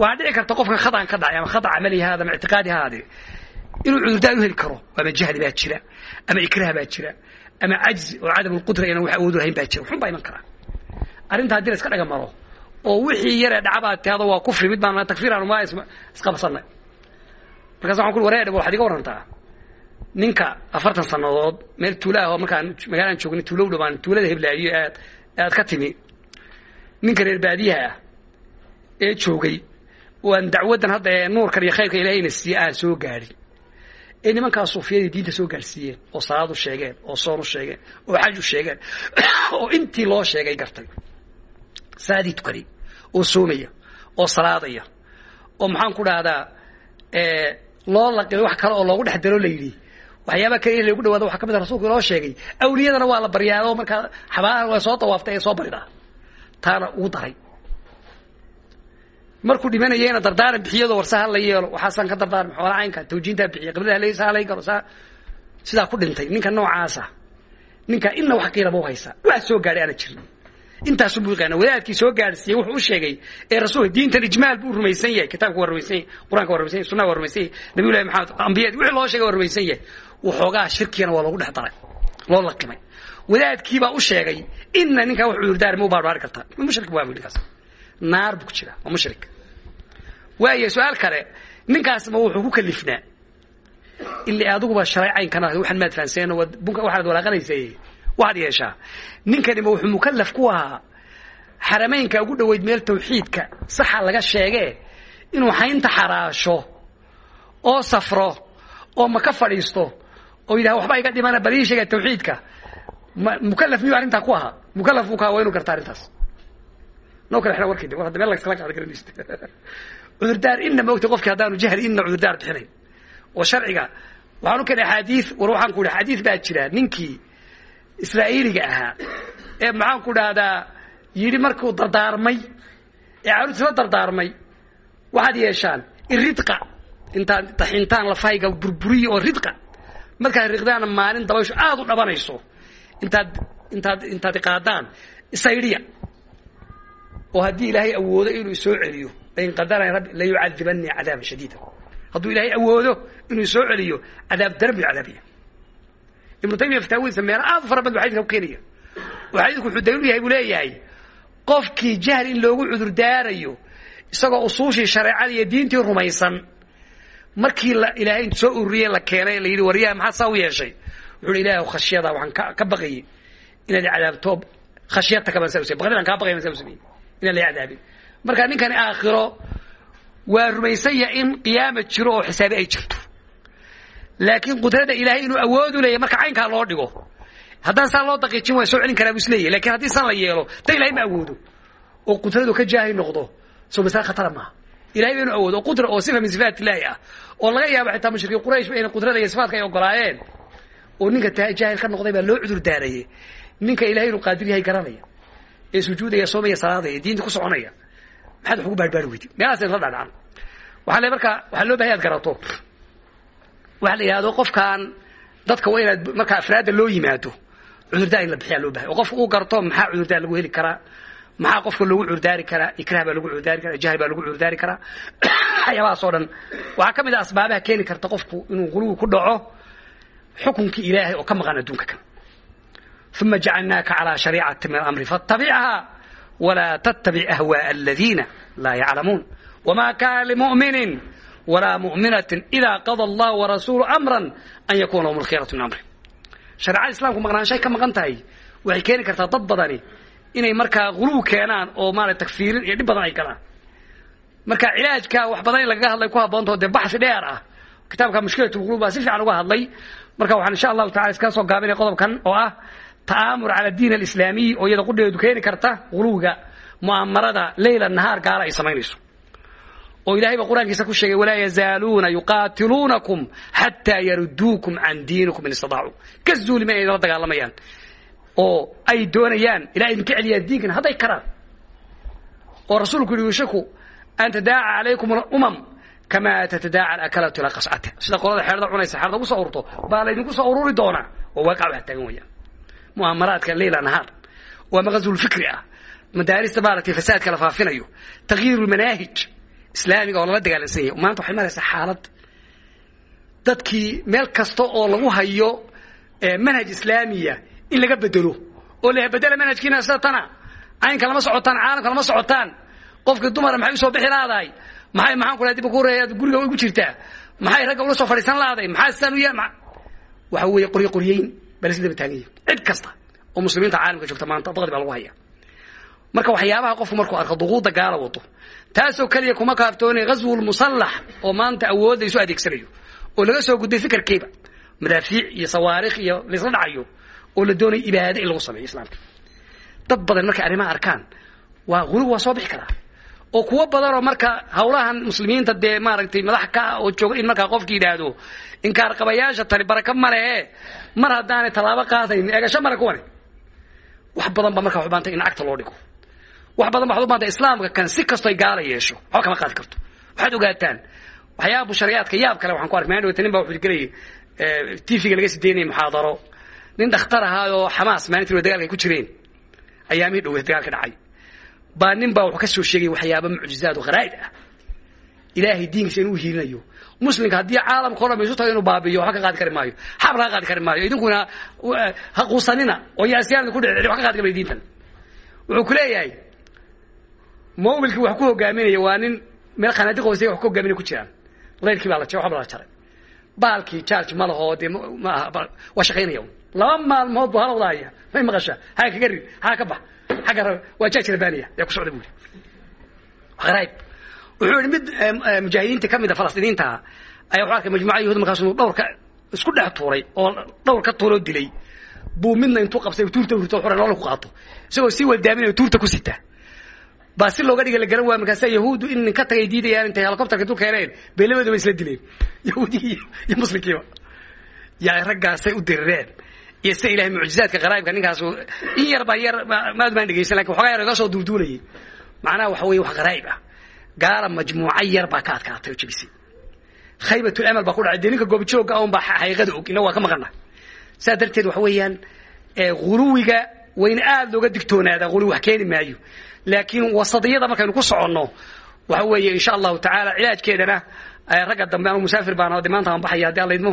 [SPEAKER 1] waxaa dhici karta qofkan khadaan ka dhacay ama khada camali haada ama ictiqaadi haade inuu cudurdaar u heli karo ama jahli baa jira ama ikraah baa jira ama cajzi oo cadam lqudra inaan wax awoodu lahayn baa jira. Waxun baa iman karaa. Arrinta haddii la iska dhaga maro oo wixii yaree dhacabaad tahdo waa kufri mid baan takfiir aan ma isqabsanay markaas waxan ku wareer waxaad iga warantaa ninka afartan sannadood meel tuula ah markaan magaalaan joognay tuulo dhawaan tuulada heblaayo aad aad ka timi. Ninka reer baadiyaha ah ee joogay oo aan dacwaddan hadda ee nuurkan iyo khayrka ilaahayna siiye aan soo gaadhin ee nimankaa suufiyadii diinta soo gaadhsiiyeen oo salaad u sheegeen oo soon u sheegeen oo xaj u sheegeen oo intii loo sheegay gartay. Saadii tukaday oo soomaya oo salaadaya oo maxaan ku dhahdaa loo laqimay wax kale oo loogu dhex daro la waxyaaba kale in lagu dhawaado waxaa ka mid a rasulku inoo sheegay awliyadana waa la baryaa markaa xabaalaha waa soo dawaaftay ee soo baridaa taana ugu daray. Markuu dhimanayena dardaaran bixiyado war hala yeelo waxaasaan ka dardaarmay xoola caynka tawjiintaa bixiya qiblada halay halay galo saa sidaa ku dhintay ninka noocaasa ninka inna wax qiilaba haysa wax soo gaadhay aana jirin intaasu buu yaqaana wadaadkii soo gaadhsiiyey wuxuu u sheegay ee rasuulka diintan ijmaal buu rumaysan yahay kitaabka waa rumaysan yahay qur'aanka waa rumaysan yahay sunnaha waa rumaysan yahay nabiyullahi maxamed ambiyadii wixii loo sheegay waa rumaysan yahay. Waxoogaa shirkigana waa loogu dhex daray loo laqimay wadaadkii baa u sheegay inna ninkaa wax cudurdaar ma u baarbaari kartaa. Mushrik waa bu ninkaas naar buu ku jiraa waa mushrik. Waaya su'aal kale ninkaasma wuxuu ku kalifnaa. Ili adiguba shalay caynkan ah waxaan maad fahanseen bunka waxaad walaaqanaysay waxaad yeeshaa. Ninkanima wuxuu mukallaf ku ahaa xarameynka ugu dhoweyd meel tawxiidka. Saxa laga sheegee inuu haynta xaraasho oo safro oo ma ka fadhiisto oo yidhaha waxba iga dhimana bal ii sheega tawxiidka. Ma mukallaf miyuu arrintaa ku ahaa? Mukallaf buu ku ahaa waa inu garta arrintaas. Noo kale xidha warkii war hadda meel lagskala qaada garanaysid cudurdaar inna ma ogtay qofki haddaanu jahli inna cudurdaar bixinayn oo sharciga waxaan u keenay axaadiid war waxaan ku idhi xadiid baa jira ninkii israa'iiliga ahaa. Ee maxaan ku dhahdaa yidhi markuu dardaarmay ee caruurtiis la dardaarmay waxaad yeeshaan iridqa intaad taxintaan lafahayga burburiya oo ridqa. Markaad riqdaana maalin dabayshu aad u dhabanayso. Intaad intaad intaad qaadaan isaydhiya oo haddii ilaahay awoodo inuu isoo celiyo lain qadarani rabbi layucadibanii cadaaban shadiida. Hadduu ilaahay awoodo inuu soo celiyo cadaab daran cadaabiya ibnu taymiya fataawadiisa meelo aad u fara badan bu xadidka ku keenaya. Oo xadiidku wuxuu daliil u yahay buu leeyahay qofkii jahli in loogu cudur daarayo isagoo usuushii shareecada iyo diintii rumaysan markii la ilaahay intu soo ururiyey la keenay la yidhi waryaha maxaa saa u yeeshay wuxuu ilaah khashyada waxaan ka baqayay inaad cadaabto khashyadta kabaan saa usay baqdinaan kaa baqay baan saa usameyey inaan la cadaabin marka ninkani aakhiro waa rumaysan yahay in qiyaama jiro oo xisaabi ay jirto laakiin qudrada ilaahay inuu awood u leeyahy marka caynkaa loo dhigo. Haddaan saa loo daqiijin waa soo celin karaa buu isleeyahy laakiin haddii san la yeelo da ilahay ma awoodo oo qudradu ka jaahi noqdo soo masale khatara maaha. Ilahay ba awoodo oo qudra oo sifa min sifaat illaahi ah oo laga yaabo xitaa mushrikiin quraysh ba qudrada iyo sifaatka ay ogolaayeen. Oo ninka jaahil ka noqday baa loo cudur daarayay ninka ilahay inuu qaadir yahay garanaya ee sujuudaya soomaya salaadaya diinta ku soconaya. Maxaad wax ugu baarbaari weydi meelahaas la dhadhacan waxaa le marka waxaa loo bahay ad garato waxaa la yidhahdo qofkan dadka waa inaad markaa afraadda loo yimaado cudurdaar in la bixiyaa loo bahay oo qofka uu garto maxaa cudurdaar lagu heli karaa maxaa qofka loogu cudurdaari karaa ikrah baa lagu cudurdaari karaa jahl baa lagu cudurdaari karaa waxyaabahaas oo dhan waxaa ka mid a asbaabaha keeni karta qofku inuu quluwi ku dhaco xukunkii ilaahay oo ka maqan adduunka kan uma jacalnaaka calaa shariicati min alamri faاtabichaa walaa tattabic ahwaaءa aladiina laa yaclamuun wma kana limu'minin walaa mu'minatin idaa qada allah warasuulu amran an yakuna lahum alkhiyaratu min amri shareecada islamku maqnaanshay ka maqan tahay waxay keeni kartaa dad badani inay markaa guluw keenaan oo maarata takfiirin iyo dhib badan ay galaan marka cilaajka wax badan in lagaga hadlay ku haboontao dee baxsi dheer ah kitaabka mushkilat lqulub baa si fiican uga hadlay marka waxaan insha allahu tacala iskaga soo gaabinay qodobkan oo ah ta'aamur cala diin alislaamiy oo iyada qudheedu keeni karta quluwiga mu'amarada leyla nahaar gaala ay samaynayso oo ilahay ba qur'aankiisa ku sheegay walaa yazaaluuna yuqaatiluunakum xataa yaruduukum can diinikum in istadaacuu ka zuulima inay la dagaalamayaan. Oo ay doonayaan ilaa idinka celiyaan diinkan hadday karaan. Oo rasuulku yihi yushaku an tadaaca calaykum alumam kamaa tatadaaca alakalatu ilaa qascata sida qolada xeerada cunaysa xeerda ugu soo urto baa laydinku soo ururi doonaa oo waaqac wax taagan wayaan mu'amaraadka leyla nahaar. Waa maqazul fikri ah. Madaarista maaragtay fasaadka la faafinayo. Taghyiiru lmanaahij islaamiga oo lala dagaalansan yahay maanta waxay maraysaa xaalad. Dadkii meel kasta oo lagu hayo manhaj islaamiya in laga bedelo. Oo la bedela manhajkiina sida tana. Caynka lama socotaan caalamka lama socotaan. Qofkii dumara maxay u soo bixi laadahay maxay maxaan ku dib kureeya guriga ugu jirtaa? Maxay ragga ula soo fadhiisan laaday maxaa sidaan u ya waxa weeye qoryo qoryeyn bala sidaba taagan yahay cid kasta oo muslimiinta caalamka joogta maanta baqdi baa lagu haya marka waxyaabaha qofku markuu arko duquudda gaala wado taasoo keliya kuma kaabtoonay ghaswul musallax oo maanta awood la isu adeegsanayo oo laga soo gudbay fikirkiiba madaafiic iyo sawaarikh iyo laysla dhacayo oo la doonayo ibaado in lagu sameeyo islaamka. Dad badan markay arrimaha arkaan waa qulub waa soo bixi karaa oo kuwo badanoo marka hawlahan muslimiinta dee maaragtay madax ka ah oo jooga in markaa qofki yidhaahdo inkaar tani baraka ma lehe mar haddaanay tallaabo qaadayn eegasho male kuwane. Wax badan ba markaa waxu baantay in cagta loo dhigo wax badan ba waxad u baantay islaamka kan si kastoy gaala yeesho waxba kama qaadi karto. Waxaad ogaataan waxyaaba bushariyaadka yaab kale waxaan ku arkay. Maalin dhawata nin baa wuxuu gelayay tvga laga sideynayay muxaadaro. Nin dhakhtar ahaa oo xamaas maalintii wa dagaalka ay ku jireen ayaamihii dhowe dagaalka dhacay. Baa nin baa wuxuu ka soo sheegay waxyaaba mucjizaad oo kharaa'id ah. Ilaahay diinkiisa inuu hiilinayo. Muslimka haddii caalamka o dhan ba isu tago inuu baabiyo waxba ka qaadi kari maayo. Xab laga qaadi kari maayo. Idinkuna ha quusanina oo yaasiyaan ku dhicin wax ka qaadi kari diintan. Wuxuu ku leeyahay mobilkii wax ku hogaaminaya waa nin meel khanaadiq hoose wax ku hogaaminaya ku jiraan. Layrkii baa la jaray waxba la jaray. Baalkii charge ma laho dee maaha waa shaqaynaya un. Laba maalmood bu halawdaaya may maqasha haa kaga rid haa ka bax. Xagga waa jaaj rabaniya ee ku socda yidhi. Qaraib wuxuu yidhi mid mujaahidiinta ka mida falastiiniintaha ayaa wuxuu arkay majmuuca yahuud markaasuu dhowrka isku dhex tuuray oo dhowr ka tuuroo dilay. Buu midna intuu qabsay tuurta urto xure loola ku qaato. Isagoo sii waldaaminayo tuurta ku sita baa si looga dhiga la garan waaya markaasa yahuuddu in nin ka tagay diidayaan intay helicopterka dul keeneen bay labadaba isla dileen yahuudigii iyo muslimkiiba. Yaa raggaasay u dirireen. Iyo sida ilahay mucjizaadka qaraa'ibka ninkaas in yar baa yar maad baan dhegaysan laakiin waxoogaa yar iga soo duulduulayay macnaha waxa weeye wax qaraa'ib ah. Gaala majmuuco yar baa ka adkaatay oo jebisay khaybatul amal baa ku dhacay. Dee ninka goobjooga un baa xaqiiqada og inna waa ka maqana saa darteed waxa weeyaan guluwiga wayna aada looga digtoonaadaa guluwi wax keeni maayo laakiin wasadiyada markaynu ku soconno waxa weeye insha allahu tacaala cilaajkeedana ragga dambe anu musaafir baan de maanta aan baxaya haddii alla idmo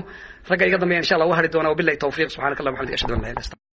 [SPEAKER 1] ragga iga dambeya insha allah u hari doona wabillahi tawfiq subxanak allah waxamdik ashhadu an la ilaha